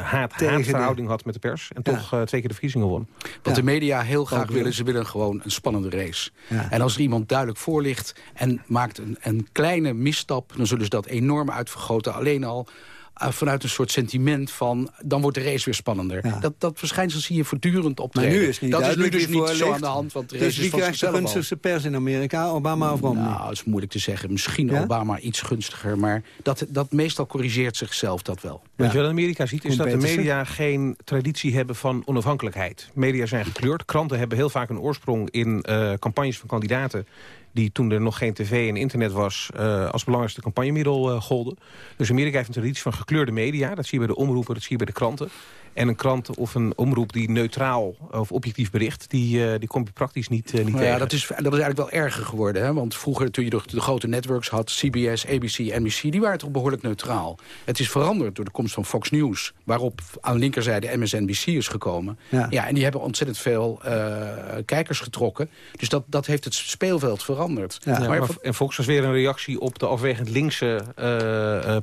haat-haatverhouding had met de pers... en toch ja. uh, twee keer de verkiezingen won. Wat ja. de media heel graag willen, ze willen gewoon een spannende race. Ja. En als er iemand duidelijk voor ligt en maakt een, een kleine misstap... dan zullen ze dat enorm uitvergroten. Alleen al vanuit een soort sentiment van... dan wordt de race weer spannender. Dat, dat verschijnsel zie je voortdurend optreden. Maar nu is niet dat is nu dus niet zo aan de hand. Want de dus wie krijgt de gunstigste pers in Amerika? Obama of Romney? Nou, dat is moeilijk te zeggen. Misschien Obama iets gunstiger. Maar dat, dat meestal corrigeert zichzelf dat wel. Wat je wel in Amerika ziet is dat de media geen traditie hebben van onafhankelijkheid. Media zijn gekleurd. Kranten hebben heel vaak een oorsprong in uh, campagnes van kandidaten die toen er nog geen tv en internet was... Uh, als belangrijkste campagnemiddel uh, golden. Dus Amerika heeft een traditie van gekleurde media. Dat zie je bij de omroepen, dat zie je bij de kranten. En een krant of een omroep die neutraal of objectief bericht... die, uh, die kom je praktisch niet, uh, niet nou ja, Dat is, dat is eigenlijk wel erger geworden. Hè? Want vroeger, toen je de, de, grote networks had... CBS, ABC, NBC, die waren toch behoorlijk neutraal. Het is veranderd door de komst van Fox News... waarop aan de linkerzijde MSNBC is gekomen. Ja. ja en die hebben ontzettend veel uh, kijkers getrokken. Dus dat, dat heeft het speelveld veranderd. Ja. Ja, maar, maar, en Fox was weer een reactie op de afwegend linkse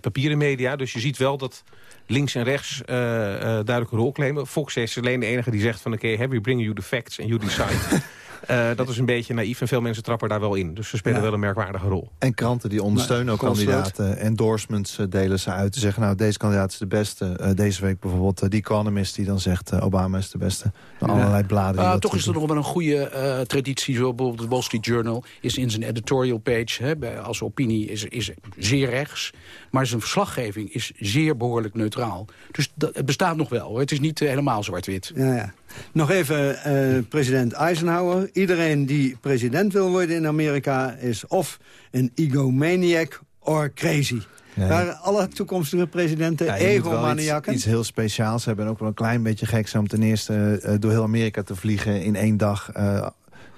papieren media. Dus je ziet wel dat links en rechts uh, uh, duidelijke rol claimen. Fox is alleen de enige die zegt van... oké, okay, we bring you the facts and you decide. Uh, dat is een beetje naïef en veel mensen trappen daar wel in. Dus ze spelen ja. wel een merkwaardige rol. En kranten die ondersteunen ook kandidaten. Endorsements uh, delen ze uit. Te zeggen, nou, deze kandidaat is de beste. Uh, deze week bijvoorbeeld The Economist die dan zegt... Obama is de beste. Ja. Allerlei bladen. Uh, toch is er nog wel een goede traditie. Zo bijvoorbeeld de Wall Street Journal is in zijn editorial page... Hè, als opinie is, is zeer rechts. Maar zijn verslaggeving is zeer behoorlijk neutraal. Dus dat, het bestaat nog wel. Hoor. Het is niet helemaal zwart-wit. Ja, ja. Nog even uh, president Eisenhower. Iedereen die president wil worden in Amerika is of een egomaniac or crazy. Nee. Alle toekomstige presidenten ja, egomaniakken? Iets, iets heel speciaals hebben en ook wel een klein beetje gek zijn... om ten eerste uh, door heel Amerika te vliegen in één dag... Uh,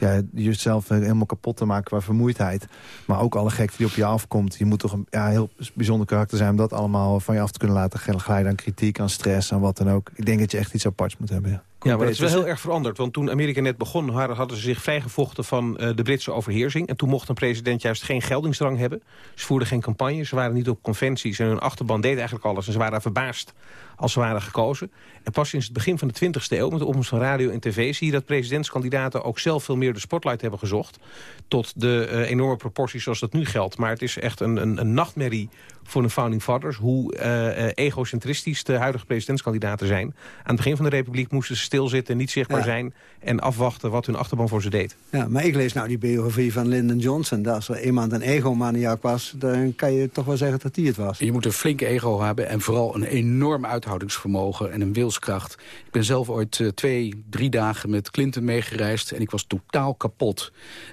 ja, jezelf helemaal kapot te maken qua vermoeidheid. Maar ook alle gek die op je afkomt. Je moet toch een ja, heel bijzonder karakter zijn... om dat allemaal van je af te kunnen laten glijden aan kritiek, aan stress... en wat dan ook. Ik denk dat je echt iets aparts moet hebben, ja. Ja, maar dat is wel heel erg veranderd. Want toen Amerika net begon, hadden ze zich vrijgevochten van uh, de Britse overheersing. En toen mocht een president juist geen geldingsdrang hebben. Ze voerden geen campagne, ze waren niet op conventies. En hun achterban deed eigenlijk alles. En ze waren verbaasd als ze waren gekozen. En pas sinds het begin van de 20e eeuw, met de opkomst van radio en tv... zie je dat presidentskandidaten ook zelf veel meer de spotlight hebben gezocht... tot de uh, enorme proporties zoals dat nu geldt. Maar het is echt een, een, een nachtmerrie voor de founding fathers... hoe uh, egocentristisch de huidige presidentskandidaten zijn. Aan het begin van de republiek moesten ze stilzitten, niet zichtbaar ja. zijn... en afwachten wat hun achterban voor ze deed. Ja, maar ik lees nou die biografie van Lyndon Johnson. Dat als er iemand een egomaniac was, dan kan je toch wel zeggen dat hij het was. Je moet een flinke ego hebben en vooral een enorm uithoudingsvermogen en een wilskracht. Ik ben zelf ooit uh, twee, drie dagen met Clinton meegereisd en ik was totaal kapot.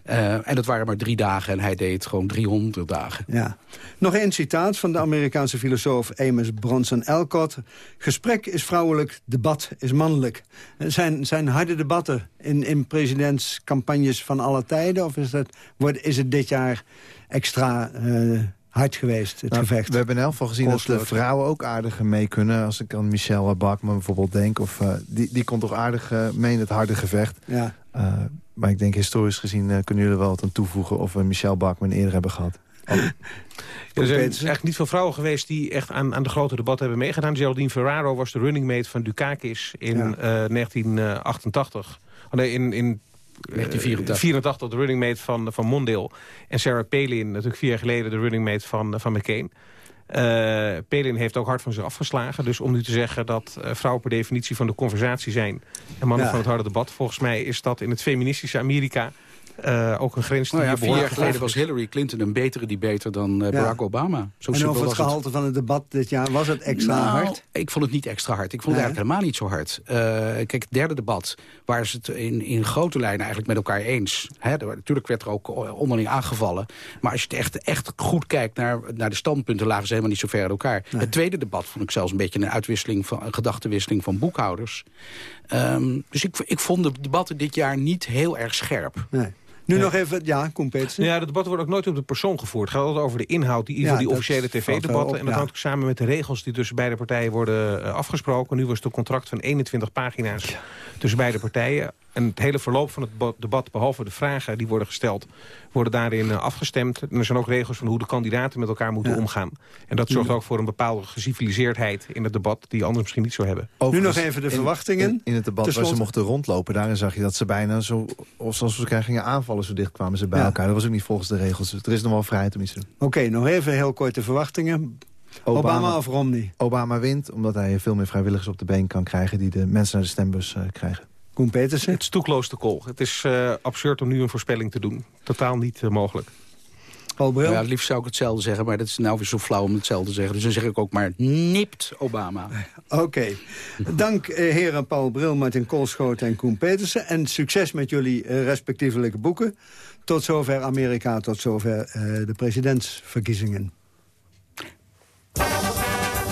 Uh, en dat waren maar drie dagen en hij deed gewoon 300 dagen. Ja. Nog één citaat van de Amerikaanse filosoof Amos Bronson Alcott. Gesprek is vrouwelijk, debat is mannelijk. Zijn, zijn harde debatten in, in presidentscampagnes van alle tijden? Of is, dat, wordt, is het dit jaar extra... Uh, hard geweest, het nou, gevecht. We hebben in elk geval gezien dat de vrouwen ook aardig mee kunnen. Als ik aan Michelle Bakman bijvoorbeeld denk. Of, uh, die, die komt toch aardig uh, mee in het harde gevecht. Ja. Uh, maar ik denk historisch gezien kunnen jullie wel wat aan toevoegen... of we Michelle Bakman eerder hebben gehad. Oh. er zijn eigenlijk niet veel vrouwen geweest die echt aan, aan de grote debat hebben meegedaan. Geraldine Ferraro was de running mate van Dukakis in ja. 1988. Oh nee, in, in 1984 de running mate van, van Mondale. En Sarah Palin, natuurlijk vier jaar geleden de running mate van, van McCain. Uh, Palin heeft ook hard van zich afgeslagen. Dus om nu te zeggen dat uh, vrouwen per definitie van de conversatie zijn... en mannen ja. van het harde debat... volgens mij is dat in het feministische Amerika... Uh, ook een grens die nou ja, Vier jaar geleden was Hillary Clinton een betere debater dan uh, Barack ja. Obama. Zo en over het gehalte het. van het debat dit jaar, was het extra nou, hard? Ik vond het niet extra hard. Ik vond nee. het eigenlijk helemaal niet zo hard. Uh, kijk, het derde debat waren ze het in, in grote lijnen eigenlijk met elkaar eens. Hè, er, natuurlijk werd er ook onderling aangevallen. Maar als je het echt, echt goed kijkt naar, naar de standpunten... lagen ze helemaal niet zo ver uit elkaar. Nee. Het tweede debat vond ik zelfs een beetje een uitwisseling van een gedachtenwisseling van boekhouders. Um, dus ik, ik vond de debatten dit jaar niet heel erg scherp. Nee. Nu ja. nog even, ja, Koen Petersen. Ja, de debatten worden ook nooit op de persoon gevoerd. Het gaat altijd over de inhoud, die, ja, die officiële tv-debatten. En dat ja. hangt ook samen met de regels die tussen beide partijen worden uh, afgesproken. Nu was het een contract van 21 pagina's tussen beide partijen. En het hele verloop van het debat, behalve de vragen die worden gesteld... worden daarin uh, afgestemd. En er zijn ook regels van hoe de kandidaten met elkaar moeten ja. omgaan. En dat zorgt ook voor een bepaalde geciviliseerdheid in het debat... die anders misschien niet zo hebben. Overigens, nu nog even de verwachtingen. In, in het debat waar ze mochten rondlopen... daarin zag je dat ze bijna zo... of zoals we elkaar gingen aanvallen, zo dicht kwamen ze bij elkaar. Dat was ook niet volgens de regels. Dus er is nog wel vrijheid om iets te doen. Oké, okay, nog even heel kort de verwachtingen. Obama, of Romney? Obama wint, omdat hij veel meer vrijwilligers op de been kan krijgen... die de mensen naar de stembus uh, krijgen. Koen Petersen? Het is too close to call. Het is uh, absurd om nu een voorspelling te doen. Totaal niet uh, mogelijk. Paul Ja, liefst zou ik hetzelfde zeggen, maar dat is nou weer zo flauw om hetzelfde te zeggen. Dus dan zeg ik ook maar nipt Obama. Oké. Dank eh, heren Paul Bril, Martin Koolschoot en Koen Petersen. En succes met jullie eh, respectievelijke boeken. Tot zover Amerika, tot zover eh, de presidentsverkiezingen.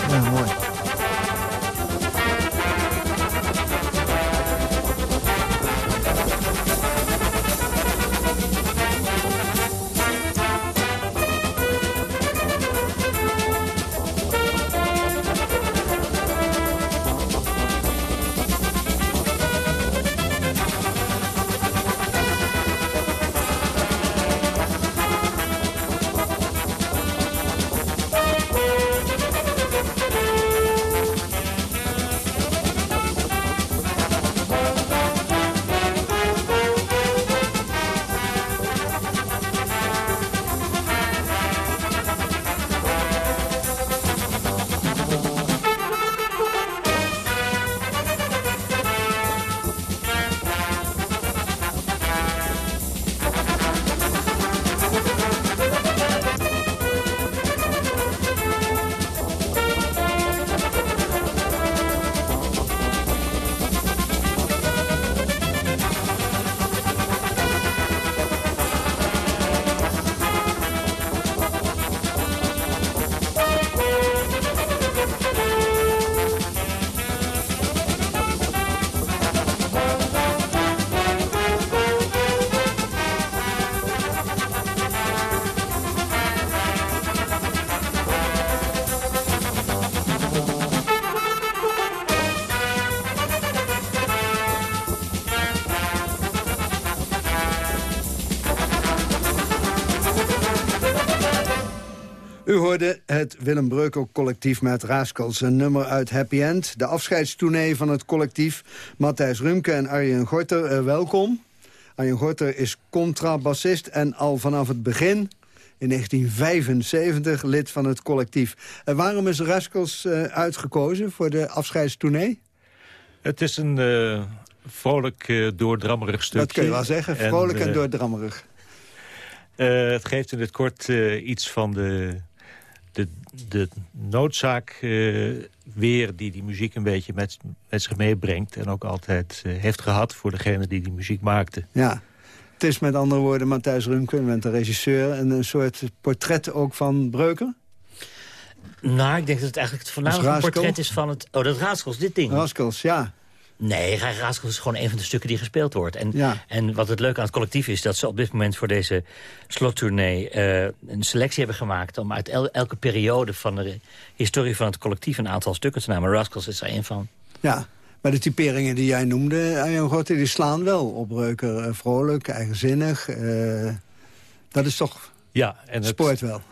Ja, mooi. Hoorde het Willem Breukel collectief met Raskels. Een nummer uit Happy End. De afscheidstournee van het collectief. Matthijs Rumke en Arjen Gorter, uh, welkom. Arjen Gorter is contrabassist en al vanaf het begin... in 1975 lid van het collectief. En waarom is Raskels uh, uitgekozen voor de afscheidstournee? Het is een uh, vrolijk, doordrammerig stukje. Dat kun je wel zeggen, vrolijk en, en doordrammerig. Uh, het geeft in het kort uh, iets van de de, noodzaak uh, weer die die muziek een beetje met, met zich meebrengt... en ook altijd uh, heeft gehad voor degene die die muziek maakte. Ja, het is met andere woorden Matthijs Rumken, bent de regisseur... en een soort portret ook van Breuker? Nou, ik denk dat het eigenlijk het voornamelijk portret is van het... Oh, dat Raaskels, dit ding. Raaskels, ja. Nee, Raaskels is gewoon een van de stukken die gespeeld wordt. En, ja. en wat het leuke aan het collectief is... dat ze op dit moment voor deze slottournee uh, een selectie hebben gemaakt... om uit el elke periode van de historie van het collectief... een aantal stukken te nemen. Raaskels is er één van. Ja, maar de typeringen die jij noemde, Arjen Gorten, die slaan wel op Breuker. Uh, vrolijk, eigenzinnig. Uh, dat is toch... Ja, en het spoort wel.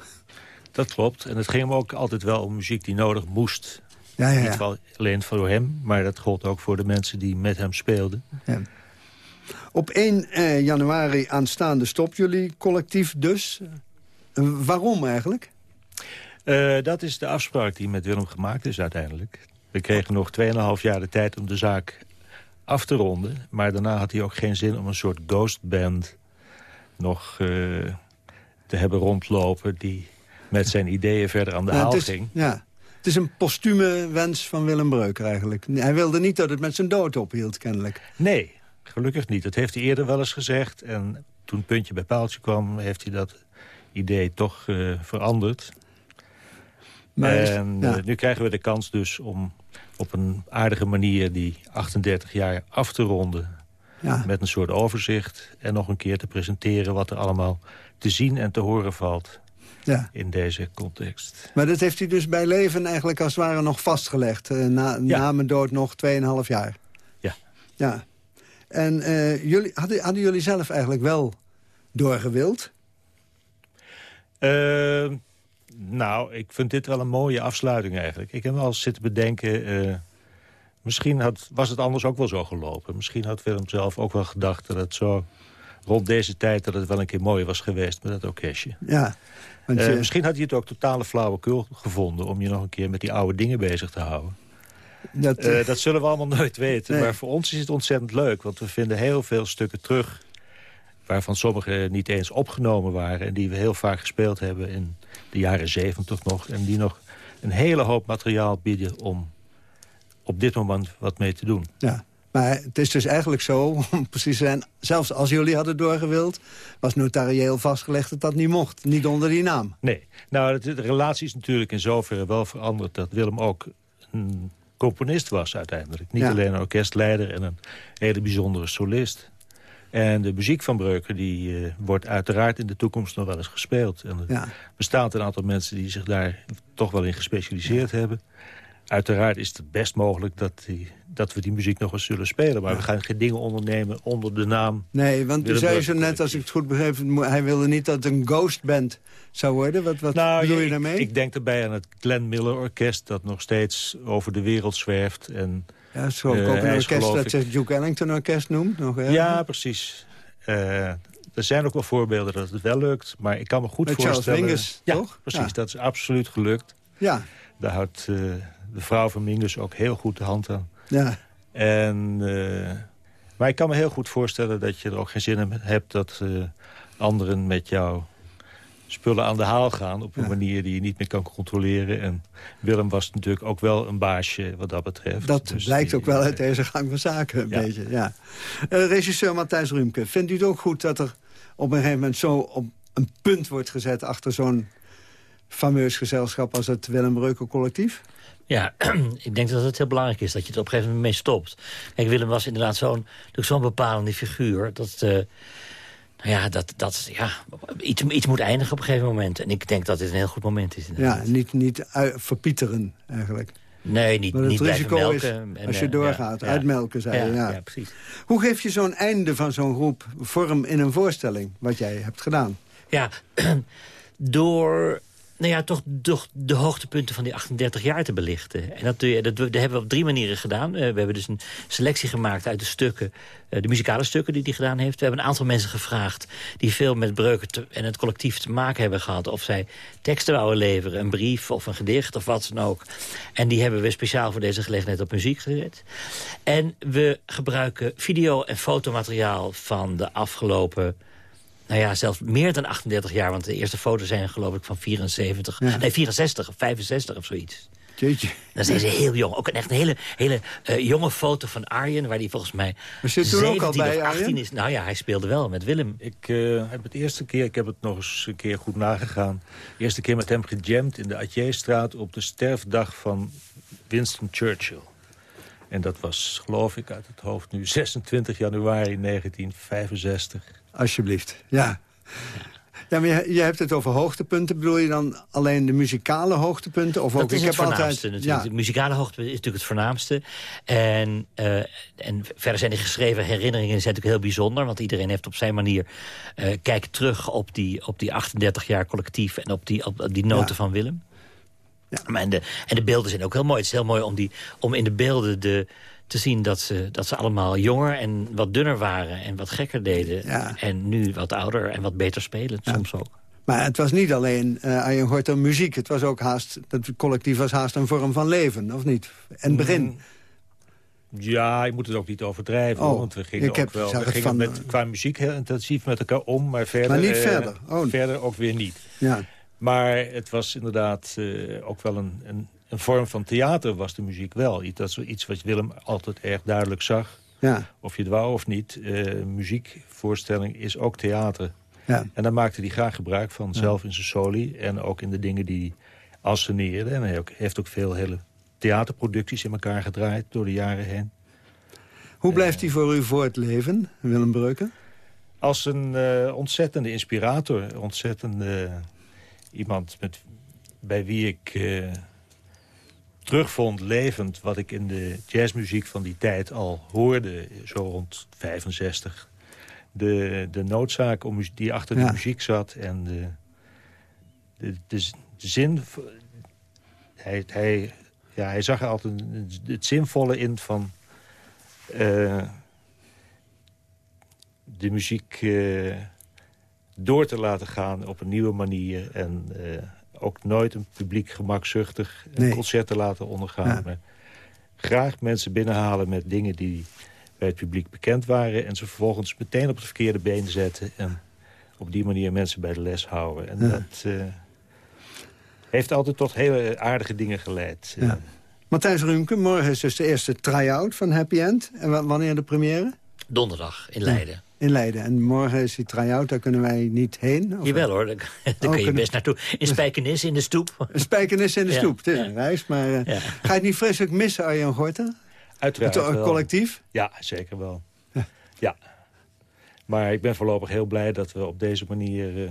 Dat klopt. En het ging hem ook altijd wel om muziek die nodig moest ja, ja, ja. Niet alleen voor hem, maar dat gold ook voor de mensen die met hem speelden. Op 1 eh, januari aanstaande stopt jullie collectief dus. Uh, waarom eigenlijk? Uh, dat is de afspraak die met Willem gemaakt is uiteindelijk. We kregen nog 2,5 jaar de tijd om de zaak af te ronden. Maar daarna had hij ook geen zin om een soort ghostband nog te hebben rondlopen... die met zijn ideeën verder aan de haal is, ging. Ja. Het is een postume wens van Willem Breuker eigenlijk. Hij wilde niet dat het met zijn dood ophield, kennelijk. Nee, gelukkig niet. Dat heeft hij eerder wel eens gezegd. En toen puntje bij paaltje kwam, heeft hij dat idee toch uh, veranderd. Maar en ja. uh, nu krijgen we de kans dus om op een aardige manier die 38 jaar af te ronden. Ja. Met een soort overzicht en nog een keer te presenteren wat er allemaal te zien en te horen valt ja. in deze context. Maar dat heeft hij dus bij leven eigenlijk als het ware nog vastgelegd. Uh, na, ja. na mijn dood nog 2,5 jaar. Ja. Ja. En uh, jullie, hadden, hadden jullie zelf eigenlijk wel doorgewild? Uh, nou, ik vind dit wel een mooie afsluiting eigenlijk. Ik heb wel eens zitten bedenken... misschien had, was het anders ook wel zo gelopen. Misschien had Willem zelf ook wel gedacht dat het zo rond deze tijd dat het wel een keer mooi was geweest met dat orkestje. Ja. Want je... Misschien had hij het ook totale flauwekul gevonden... om je nog een keer met die oude dingen bezig te houden. Dat, dat zullen we allemaal nooit weten. Maar voor ons is het ontzettend leuk. Want we vinden heel veel stukken terug... waarvan sommige niet eens opgenomen waren... en die we heel vaak gespeeld hebben in de jaren zeventig nog... en die nog een hele hoop materiaal bieden om op dit moment wat mee te doen. Ja. Maar het is dus eigenlijk zo, om precies zijn... zelfs als jullie hadden doorgewild... was notarieel vastgelegd dat dat niet mocht. Niet onder die naam. Nee. Nou, de, relatie is natuurlijk in zoverre wel veranderd... dat Willem ook een componist was uiteindelijk. Niet alleen een orkestleider en een hele bijzondere solist. En de muziek van Breuker die, uh, wordt uiteraard in de toekomst nog wel eens gespeeld. En er bestaat een aantal mensen die zich daar toch wel in gespecialiseerd hebben. Uiteraard is het best mogelijk dat, die, dat we die muziek nog eens zullen spelen. Maar we gaan geen dingen ondernemen onder de naam... Nee, want u zei zo net, als ik het goed begreep... hij wilde niet dat het een ghost band zou worden. Wat, wat nou, bedoel je daarmee? Ik, denk erbij aan het Glenn Miller Orkest... dat nog steeds over de wereld zwerft. En, ja, zo uh, ook een orkest dat zich Duke Ellington Orkest noemt. Nog? Ja, precies. Uh, er zijn ook wel voorbeelden dat het wel lukt. Maar ik kan me goed Met voorstellen... Charles Mingus, ja, toch? precies. Dat is absoluut gelukt. Ja. Daar houdt uh, de vrouw van Mingus ook heel goed de hand aan. Ja. En, uh, maar ik kan me heel goed voorstellen dat je er ook geen zin in hebt... dat uh, anderen met jou spullen aan de haal gaan... op een ja. manier die je niet meer kan controleren. En Willem was natuurlijk ook wel een baasje wat dat betreft. Dat dus blijkt die, ook wel uit deze gang van zaken een ja. beetje, ja. Uh, regisseur Matthijs Ruimke, vindt u het ook goed dat er op een gegeven moment... zo op een punt wordt gezet achter zo'n fameus gezelschap als het Willem Breuker collectief? Ja, ik denk dat het heel belangrijk is dat je het op een gegeven moment mee stopt. Kijk, Willem was inderdaad zo'n zo'n bepalende figuur. Dat, uh, nou ja, dat, dat ja, iets, iets moet eindigen op een gegeven moment. En ik denk dat dit een heel goed moment is. Inderdaad. Ja, niet, niet verpieteren eigenlijk. Nee, niet, maar het niet risico melken. Is, als je doorgaat, ja, uitmelken, zei ja, je. Ja. ja, precies. Hoe geef je zo'n einde van zo'n groep vorm in een voorstelling, wat jij hebt gedaan? Ja, door nou ja, toch, de hoogtepunten van die 38 jaar te belichten. En dat, dat, dat hebben we op drie manieren gedaan. Uh, we hebben dus een selectie gemaakt uit de stukken, uh, de muzikale stukken die hij gedaan heeft. We hebben een aantal mensen gevraagd die veel met Breuken en het collectief te maken hebben gehad. Of zij teksten wouden leveren, een brief of een gedicht of wat dan ook. En die hebben we speciaal voor deze gelegenheid op muziek gezet. En we gebruiken video- en fotomateriaal van de afgelopen nou ja, zelfs meer dan 38 jaar. Want de eerste foto's zijn geloof ik van 74. Ja. Nee, 64 of 65 of zoiets. Jeetje. Dan zijn ze heel jong. Ook een echt een hele, hele uh, jonge foto van Arjen... waar die volgens mij maar zit toen ook al bij 18 Arjen? is. Nou ja, hij speelde wel met Willem. Ik uh, heb het eerste keer, ik heb het nog eens een keer goed nagegaan... de eerste keer met hem gejamd in de Atjee-straat... op de sterfdag van Winston Churchill. En dat was, geloof ik, uit het hoofd nu 26 januari 1965. Alsjeblieft, ja. Ja, maar je, je, hebt het over hoogtepunten. Bedoel je dan alleen de muzikale hoogtepunten? Of dat ook, is ik het heb voornaamste altijd, natuurlijk. Ja. De muzikale hoogtepunt is natuurlijk het voornaamste. En, uh, en verder zijn die geschreven herinneringen zijn natuurlijk heel bijzonder. Want iedereen heeft op zijn manier... Uh, kijkt terug op die, op die 38 jaar collectief... en op die, op die noten ja. van Willem. Ja. Maar en, de, en de beelden zijn ook heel mooi. Het is heel mooi om, die, om in de beelden de, te zien dat ze, dat ze allemaal jonger en wat dunner waren... en wat gekker deden. Ja. En nu wat ouder en wat beter spelen, ja. soms ook. Maar het was niet alleen uh, Arjen Gorter muziek. Het was ook haast, het collectief was haast een vorm van leven, of niet? En het begin. Mm. Ja, je moet het ook niet overdrijven. Oh, want we gingen ik heb, ook wel, we gingen van, met, qua muziek heel intensief met elkaar om. Maar verder, maar niet uh, verder. Oh. verder ook weer niet. Ja. Maar het was inderdaad uh, ook wel een, een, een, vorm van theater was de muziek wel. Dat is iets wat Willem altijd erg duidelijk zag. Ja. Of je het wou of niet. Uh, muziekvoorstelling is ook theater. Ja. En daar maakte hij graag gebruik van. Ja. Zelf in zijn soli en ook in de dingen die hij asceneerde. En hij ook, heeft ook veel hele theaterproducties in elkaar gedraaid door de jaren heen. Hoe blijft hij voor u voortleven, Willem Breuken? Als een uh, ontzettende inspirator. Ontzettende iemand met, bij wie ik uh, terugvond levend... wat ik in de jazzmuziek van die tijd al hoorde, zo rond 65. De, de noodzaak om, die achter ja. de muziek zat en de, de, de, de zin... Hij, hij, ja, hij zag er altijd het zinvolle in van... Uh, de muziek door te laten gaan op een nieuwe manier. En ook nooit een publiek gemakzuchtig nee. concert te laten ondergaan. Maar graag mensen binnenhalen met dingen die bij het publiek bekend waren... en ze vervolgens meteen op het verkeerde been zetten... en op die manier mensen bij de les houden. En dat uh, heeft altijd tot hele aardige dingen geleid. Ja. Matthijs Rumke, morgen is dus de eerste try-out van Happy End. En wanneer de première? Donderdag in Leiden. In Leiden. En morgen is die try-out, daar kunnen wij niet heen? Of Jawel hoor, daar, daar kun je best naartoe. In Spijkenis in de stoep. Spijkenis in de stoep, het is een reis. Maar uh, ga je het niet vreselijk missen, Arjan Gorter? Uiteraard Het collectief? Ja, zeker wel. Ja. Maar ik ben voorlopig heel blij dat we op deze manier... Uh,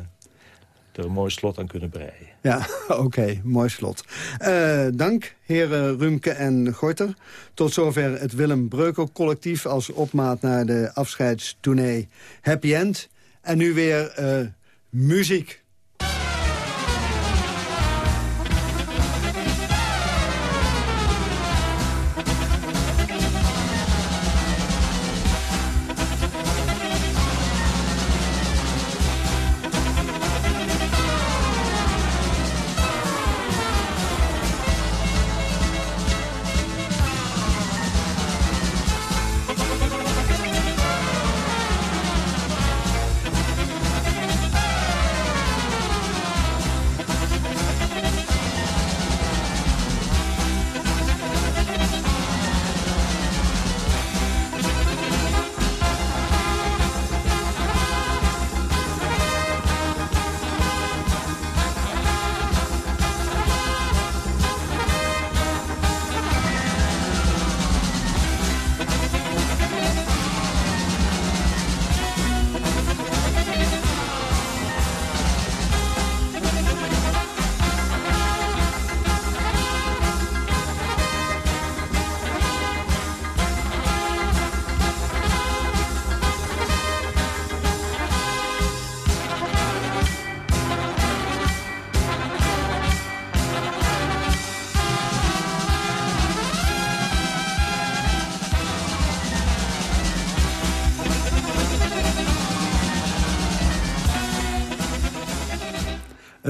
er een mooi slot aan kunnen breien. Ja, oké, mooi slot. Uh, dank, heren Rumke en Gorter. Tot zover het Willem Breukel collectief... als opmaat naar de afscheidstournee Happy End. En nu weer uh, muziek.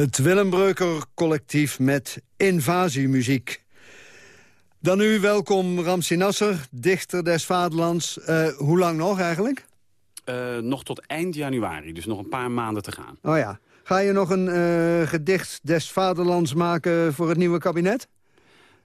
Het Willem collectief met invasiemuziek. Dan nu welkom Ramsi Nasser, dichter des vaderlands. Uh, hoe lang nog eigenlijk? Uh, nog tot eind januari, dus nog een paar maanden te gaan. Oh ja. Ga je nog een uh, gedicht des vaderlands maken voor het nieuwe kabinet?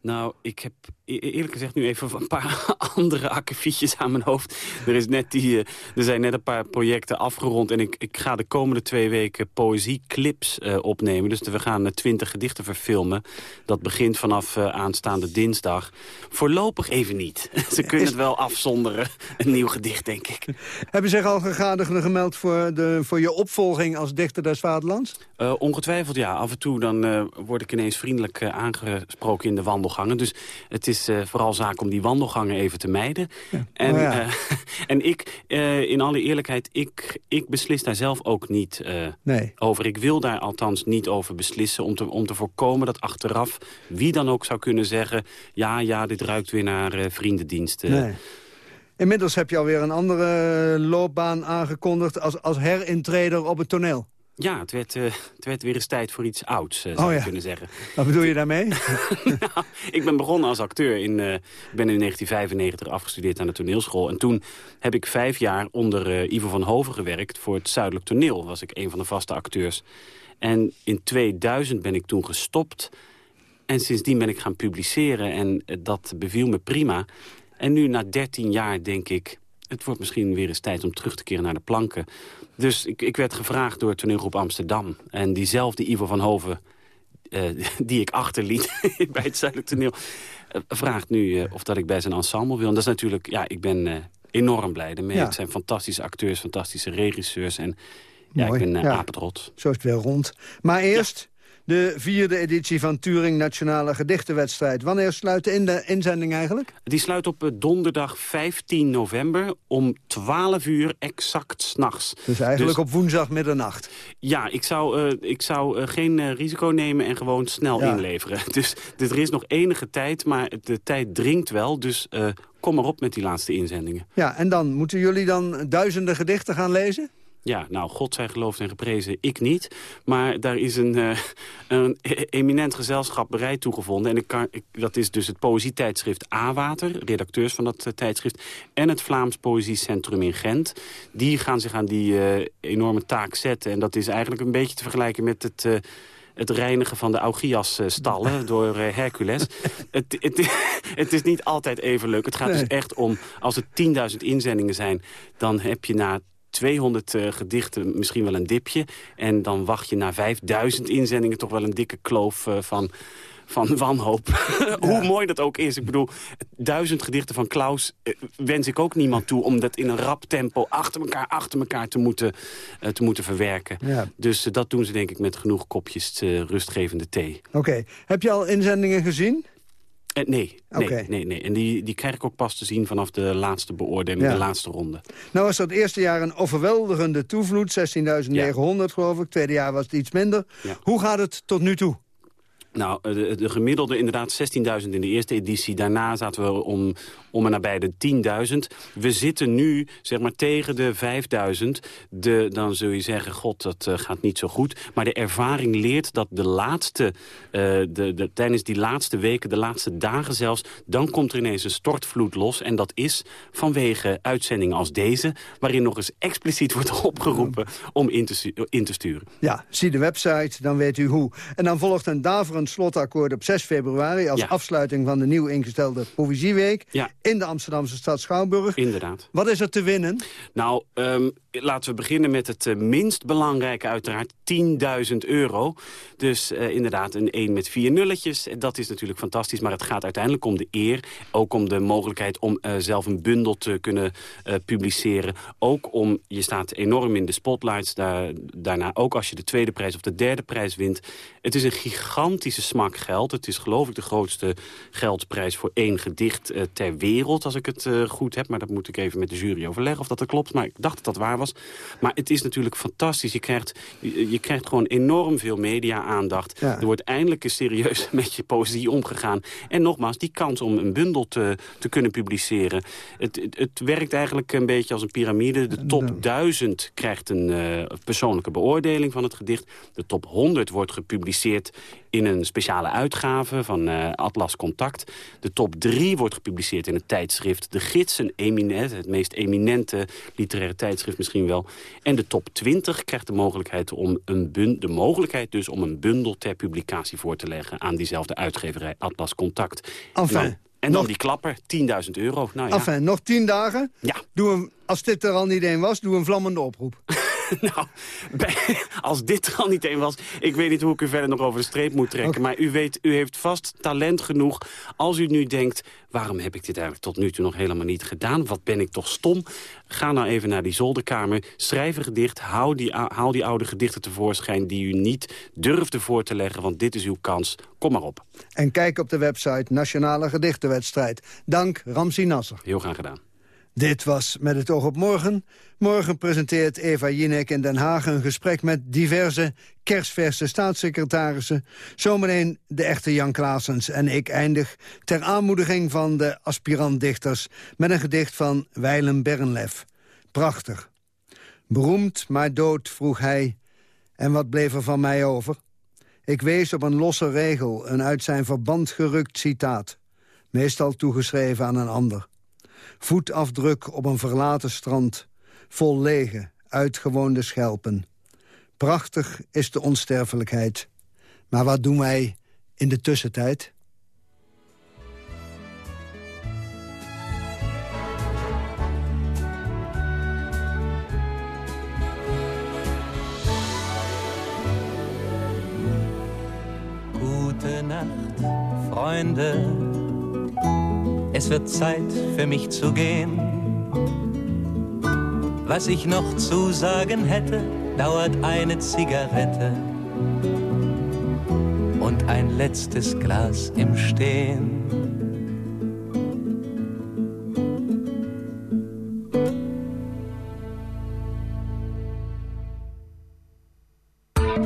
Nou, ik heb e-, eerlijk gezegd nu even een paar andere akkefietjes aan mijn hoofd. Er, is net die, eh, er zijn net een paar projecten afgerond. En ik, ik ga de komende twee weken poëzieclips uh, opnemen. Dus we gaan uh, twintig gedichten verfilmen. Dat begint vanaf aanstaande dinsdag. Voorlopig even niet. Ze kunnen het wel afzonderen. Een nieuw gedicht, denk ik. Hebben zich al gegadigden gemeld voor, de, voor je opvolging als dichter des vaderlands? ongetwijfeld, ja. Af en toe dan word ik ineens vriendelijk aangesproken in de wandelgangen. Dus het is uh, vooral zaak om die wandelgangen even te mijden. En, oh ja. uh, en ik, uh, in alle eerlijkheid, ik, ik beslis daar zelf ook niet nee. over. Ik wil daar althans niet over beslissen om te, om te voorkomen dat achteraf wie dan ook zou kunnen zeggen... ja, ja, dit ruikt weer naar vriendendiensten. Nee. Inmiddels heb je alweer een andere loopbaan aangekondigd als, als herintreder op het toneel. Ja, het werd, uh, het werd weer eens tijd voor iets ouds, uh, zou oh, je kunnen zeggen. Wat bedoel je daarmee? nou, ik ben begonnen als acteur. In, uh, ben in 1995 afgestudeerd aan de toneelschool. En toen heb ik vijf jaar onder Ivo van Hoven gewerkt... voor het Zuidelijk Toneel. was ik een van de vaste acteurs. En in 2000 ben ik toen gestopt. En sindsdien ben ik gaan publiceren. En dat beviel me prima. En nu na 13 jaar denk ik... het wordt misschien weer eens tijd om terug te keren naar de planken... Dus ik, ik werd gevraagd door toneelgroep Amsterdam. En diezelfde Ivo van Hoven, uh, die ik achterliet bij het Zuidelijk Toneel... Uh, vraagt nu uh, of dat ik bij zijn ensemble wil. En dat is natuurlijk, ja, ik ben enorm blij ermee. Ja. Het zijn fantastische acteurs, fantastische regisseurs. En ja, ik ben uh, ja. Zo is het weer rond. Maar eerst de vierde editie van Turing Nationale Gedichtenwedstrijd. Wanneer sluit de inzending eigenlijk? Die sluit op eh, donderdag 15 november om 12 uur exact s'nachts. Dus eigenlijk dus, op woensdag middernacht? Ja, ik zou, uh, ik zou uh, geen uh, risico nemen en gewoon snel ja. inleveren. Dus, dus er is nog enige tijd, maar de tijd dringt wel. Dus kom maar op met die laatste inzendingen. Ja, en dan moeten jullie dan duizenden gedichten gaan lezen? Ja, nou, God zij geloofd en geprezen, ik niet. Maar daar is een, uh, een eminent gezelschap bereid toegevonden. En ik kan, ik, dat is dus het poëzietijdschrift A-Water, redacteurs van dat uh, tijdschrift... en het Vlaams Poëziecentrum in Gent. Die gaan zich aan die uh, enorme taak zetten. En dat is eigenlijk een beetje te vergelijken met het het reinigen van de Augias-stallen door uh, Hercules. het, het, het, is niet altijd even leuk. Het gaat dus echt om, als er 10.000 inzendingen zijn... dan heb je na 200 uh, gedichten misschien wel een dipje. En dan wacht je na 5000 inzendingen toch wel een dikke kloof uh, van van wanhoop. Hoe mooi dat ook is. Ik bedoel, duizend gedichten van Klaus eh, wens ik ook niemand toe... om dat in een rap tempo achter elkaar, achter elkaar te moeten, uh, te moeten verwerken. Dus dat doen ze denk ik met genoeg kopjes rustgevende thee. Oké. Heb je al inzendingen gezien? Uh, nee, nee, nee, nee. En die, die krijg ik ook pas te zien vanaf de laatste beoordeling, de laatste ronde. Nou was dat eerste jaar een overweldigende toevloed, 16.900 geloof ik. Tweede jaar was het iets minder. Hoe gaat het tot nu toe? Nou, de, de, gemiddelde inderdaad 16.000 in de eerste editie. Daarna zaten we om, om en nabij de 10.000. We zitten nu zeg maar tegen de 5.000. De, dan zul je zeggen, god, dat uh, gaat niet zo goed. Maar de ervaring leert dat de laatste, uh, de, de, tijdens die laatste weken, de laatste dagen zelfs... dan komt er ineens een stortvloed los. En dat is vanwege uitzendingen als deze... waarin nog eens expliciet wordt opgeroepen om in te, in te sturen. Ja, zie de website, dan weet u hoe. En dan volgt een daverend slotakkoord op 6 februari... als afsluiting van de nieuw ingestelde Poëzieweek... Ja in de Amsterdamse stad Schouwburg. Inderdaad. Wat is er te winnen? Nou, um, laten we beginnen met het uh, minst belangrijke uiteraard. 10.000 euro. Dus uh, inderdaad een 1 met vier nulletjes. Dat is natuurlijk fantastisch, maar het gaat uiteindelijk om de eer. Ook om de mogelijkheid om uh, zelf een bundel te kunnen publiceren. Ook om, je staat enorm in de spotlights. Daar, daarna ook als je de tweede prijs of de derde prijs wint. Het is een gigantische smak geld. Het is geloof ik de grootste geldprijs voor één gedicht ter wereld als ik het goed heb. Maar dat moet ik even met de jury overleggen of dat, dat klopt. Maar ik dacht dat dat waar was. Maar het is natuurlijk fantastisch. Je krijgt, je, je krijgt gewoon enorm veel media-aandacht. Er wordt eindelijk eens serieus met je poëzie omgegaan. En nogmaals, die kans om een bundel te, te kunnen publiceren. Het, het, het werkt eigenlijk een beetje als een piramide. De top 1000 krijgt een uh, persoonlijke beoordeling van het gedicht. De top 100 wordt gepubliceerd in een speciale uitgave van uh, Atlas Contact. De top 3 wordt gepubliceerd in het tijdschrift De Gids, een eminent, het meest eminente literaire tijdschrift misschien wel. En de top 20 krijgt de mogelijkheid, om een de mogelijkheid dus om een bundel ter publicatie voor te leggen aan diezelfde uitgeverij Atlas Contact. Enfin, en dan, die klapper, 10.000 euro. Nou ja. Enfin, nog 10 dagen? Ja. Doe een, als dit er al niet één was, doe een vlammende oproep. nou, als dit er al niet één was... ik weet niet hoe ik u verder nog over de streep moet trekken. Maar u weet, u heeft vast talent genoeg. Als u nu denkt, waarom heb ik dit eigenlijk tot nu toe nog helemaal niet gedaan? Wat ben ik toch stom? Ga nou even naar die zolderkamer, schrijf een gedicht... Haal die, haal die oude gedichten tevoorschijn die u niet durfde voor te leggen... want dit is uw kans. Kom maar op. En kijk op de website Nationale Gedichtenwedstrijd. Dank, Ramsi Nasser. Heel graag gedaan. Dit was Met het oog op morgen. Morgen presenteert Eva Jinek in Den Haag een gesprek met diverse kerstverse staatssecretarissen. Zometeen de echte Jan Klaasens en ik eindig ter aanmoediging van de aspirantdichters... met een gedicht van Weilen Bernlef. Prachtig. Beroemd, maar dood, vroeg hij. En wat bleef er van mij over? Ik wees op een losse regel, een uit zijn verband gerukt citaat. Meestal toegeschreven aan een ander. Voetafdruk op een verlaten strand. Vol lege, uitgewoonde schelpen. Prachtig is de onsterfelijkheid. Maar wat doen wij in de tussentijd? Gute Nacht, Freunde. Es wird Zeit für mich zu gehen. Was ich noch zu sagen hätte, dauert eine Zigarette und ein letztes Glas im Stehen.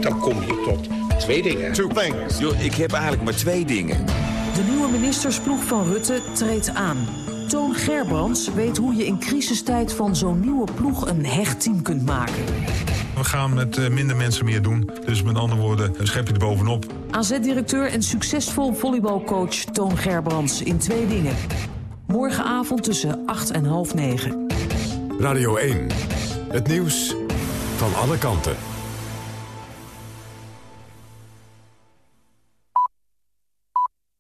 Dan kom je tot twee dingen. Two things. Yo, ik heb eigenlijk maar twee dingen. De nieuwe ministersploeg van Rutte treedt aan. Toon Gerbrands weet hoe je in crisistijd van zo'n nieuwe ploeg een hecht team kunt maken. We gaan met eh, minder mensen meer doen. Dus met andere woorden, schep je er bovenop. AZ-directeur en succesvol volleybalcoach Toon Gerbrands in twee dingen. Morgenavond tussen 8 en half 9. Radio 1. Het nieuws van alle kanten.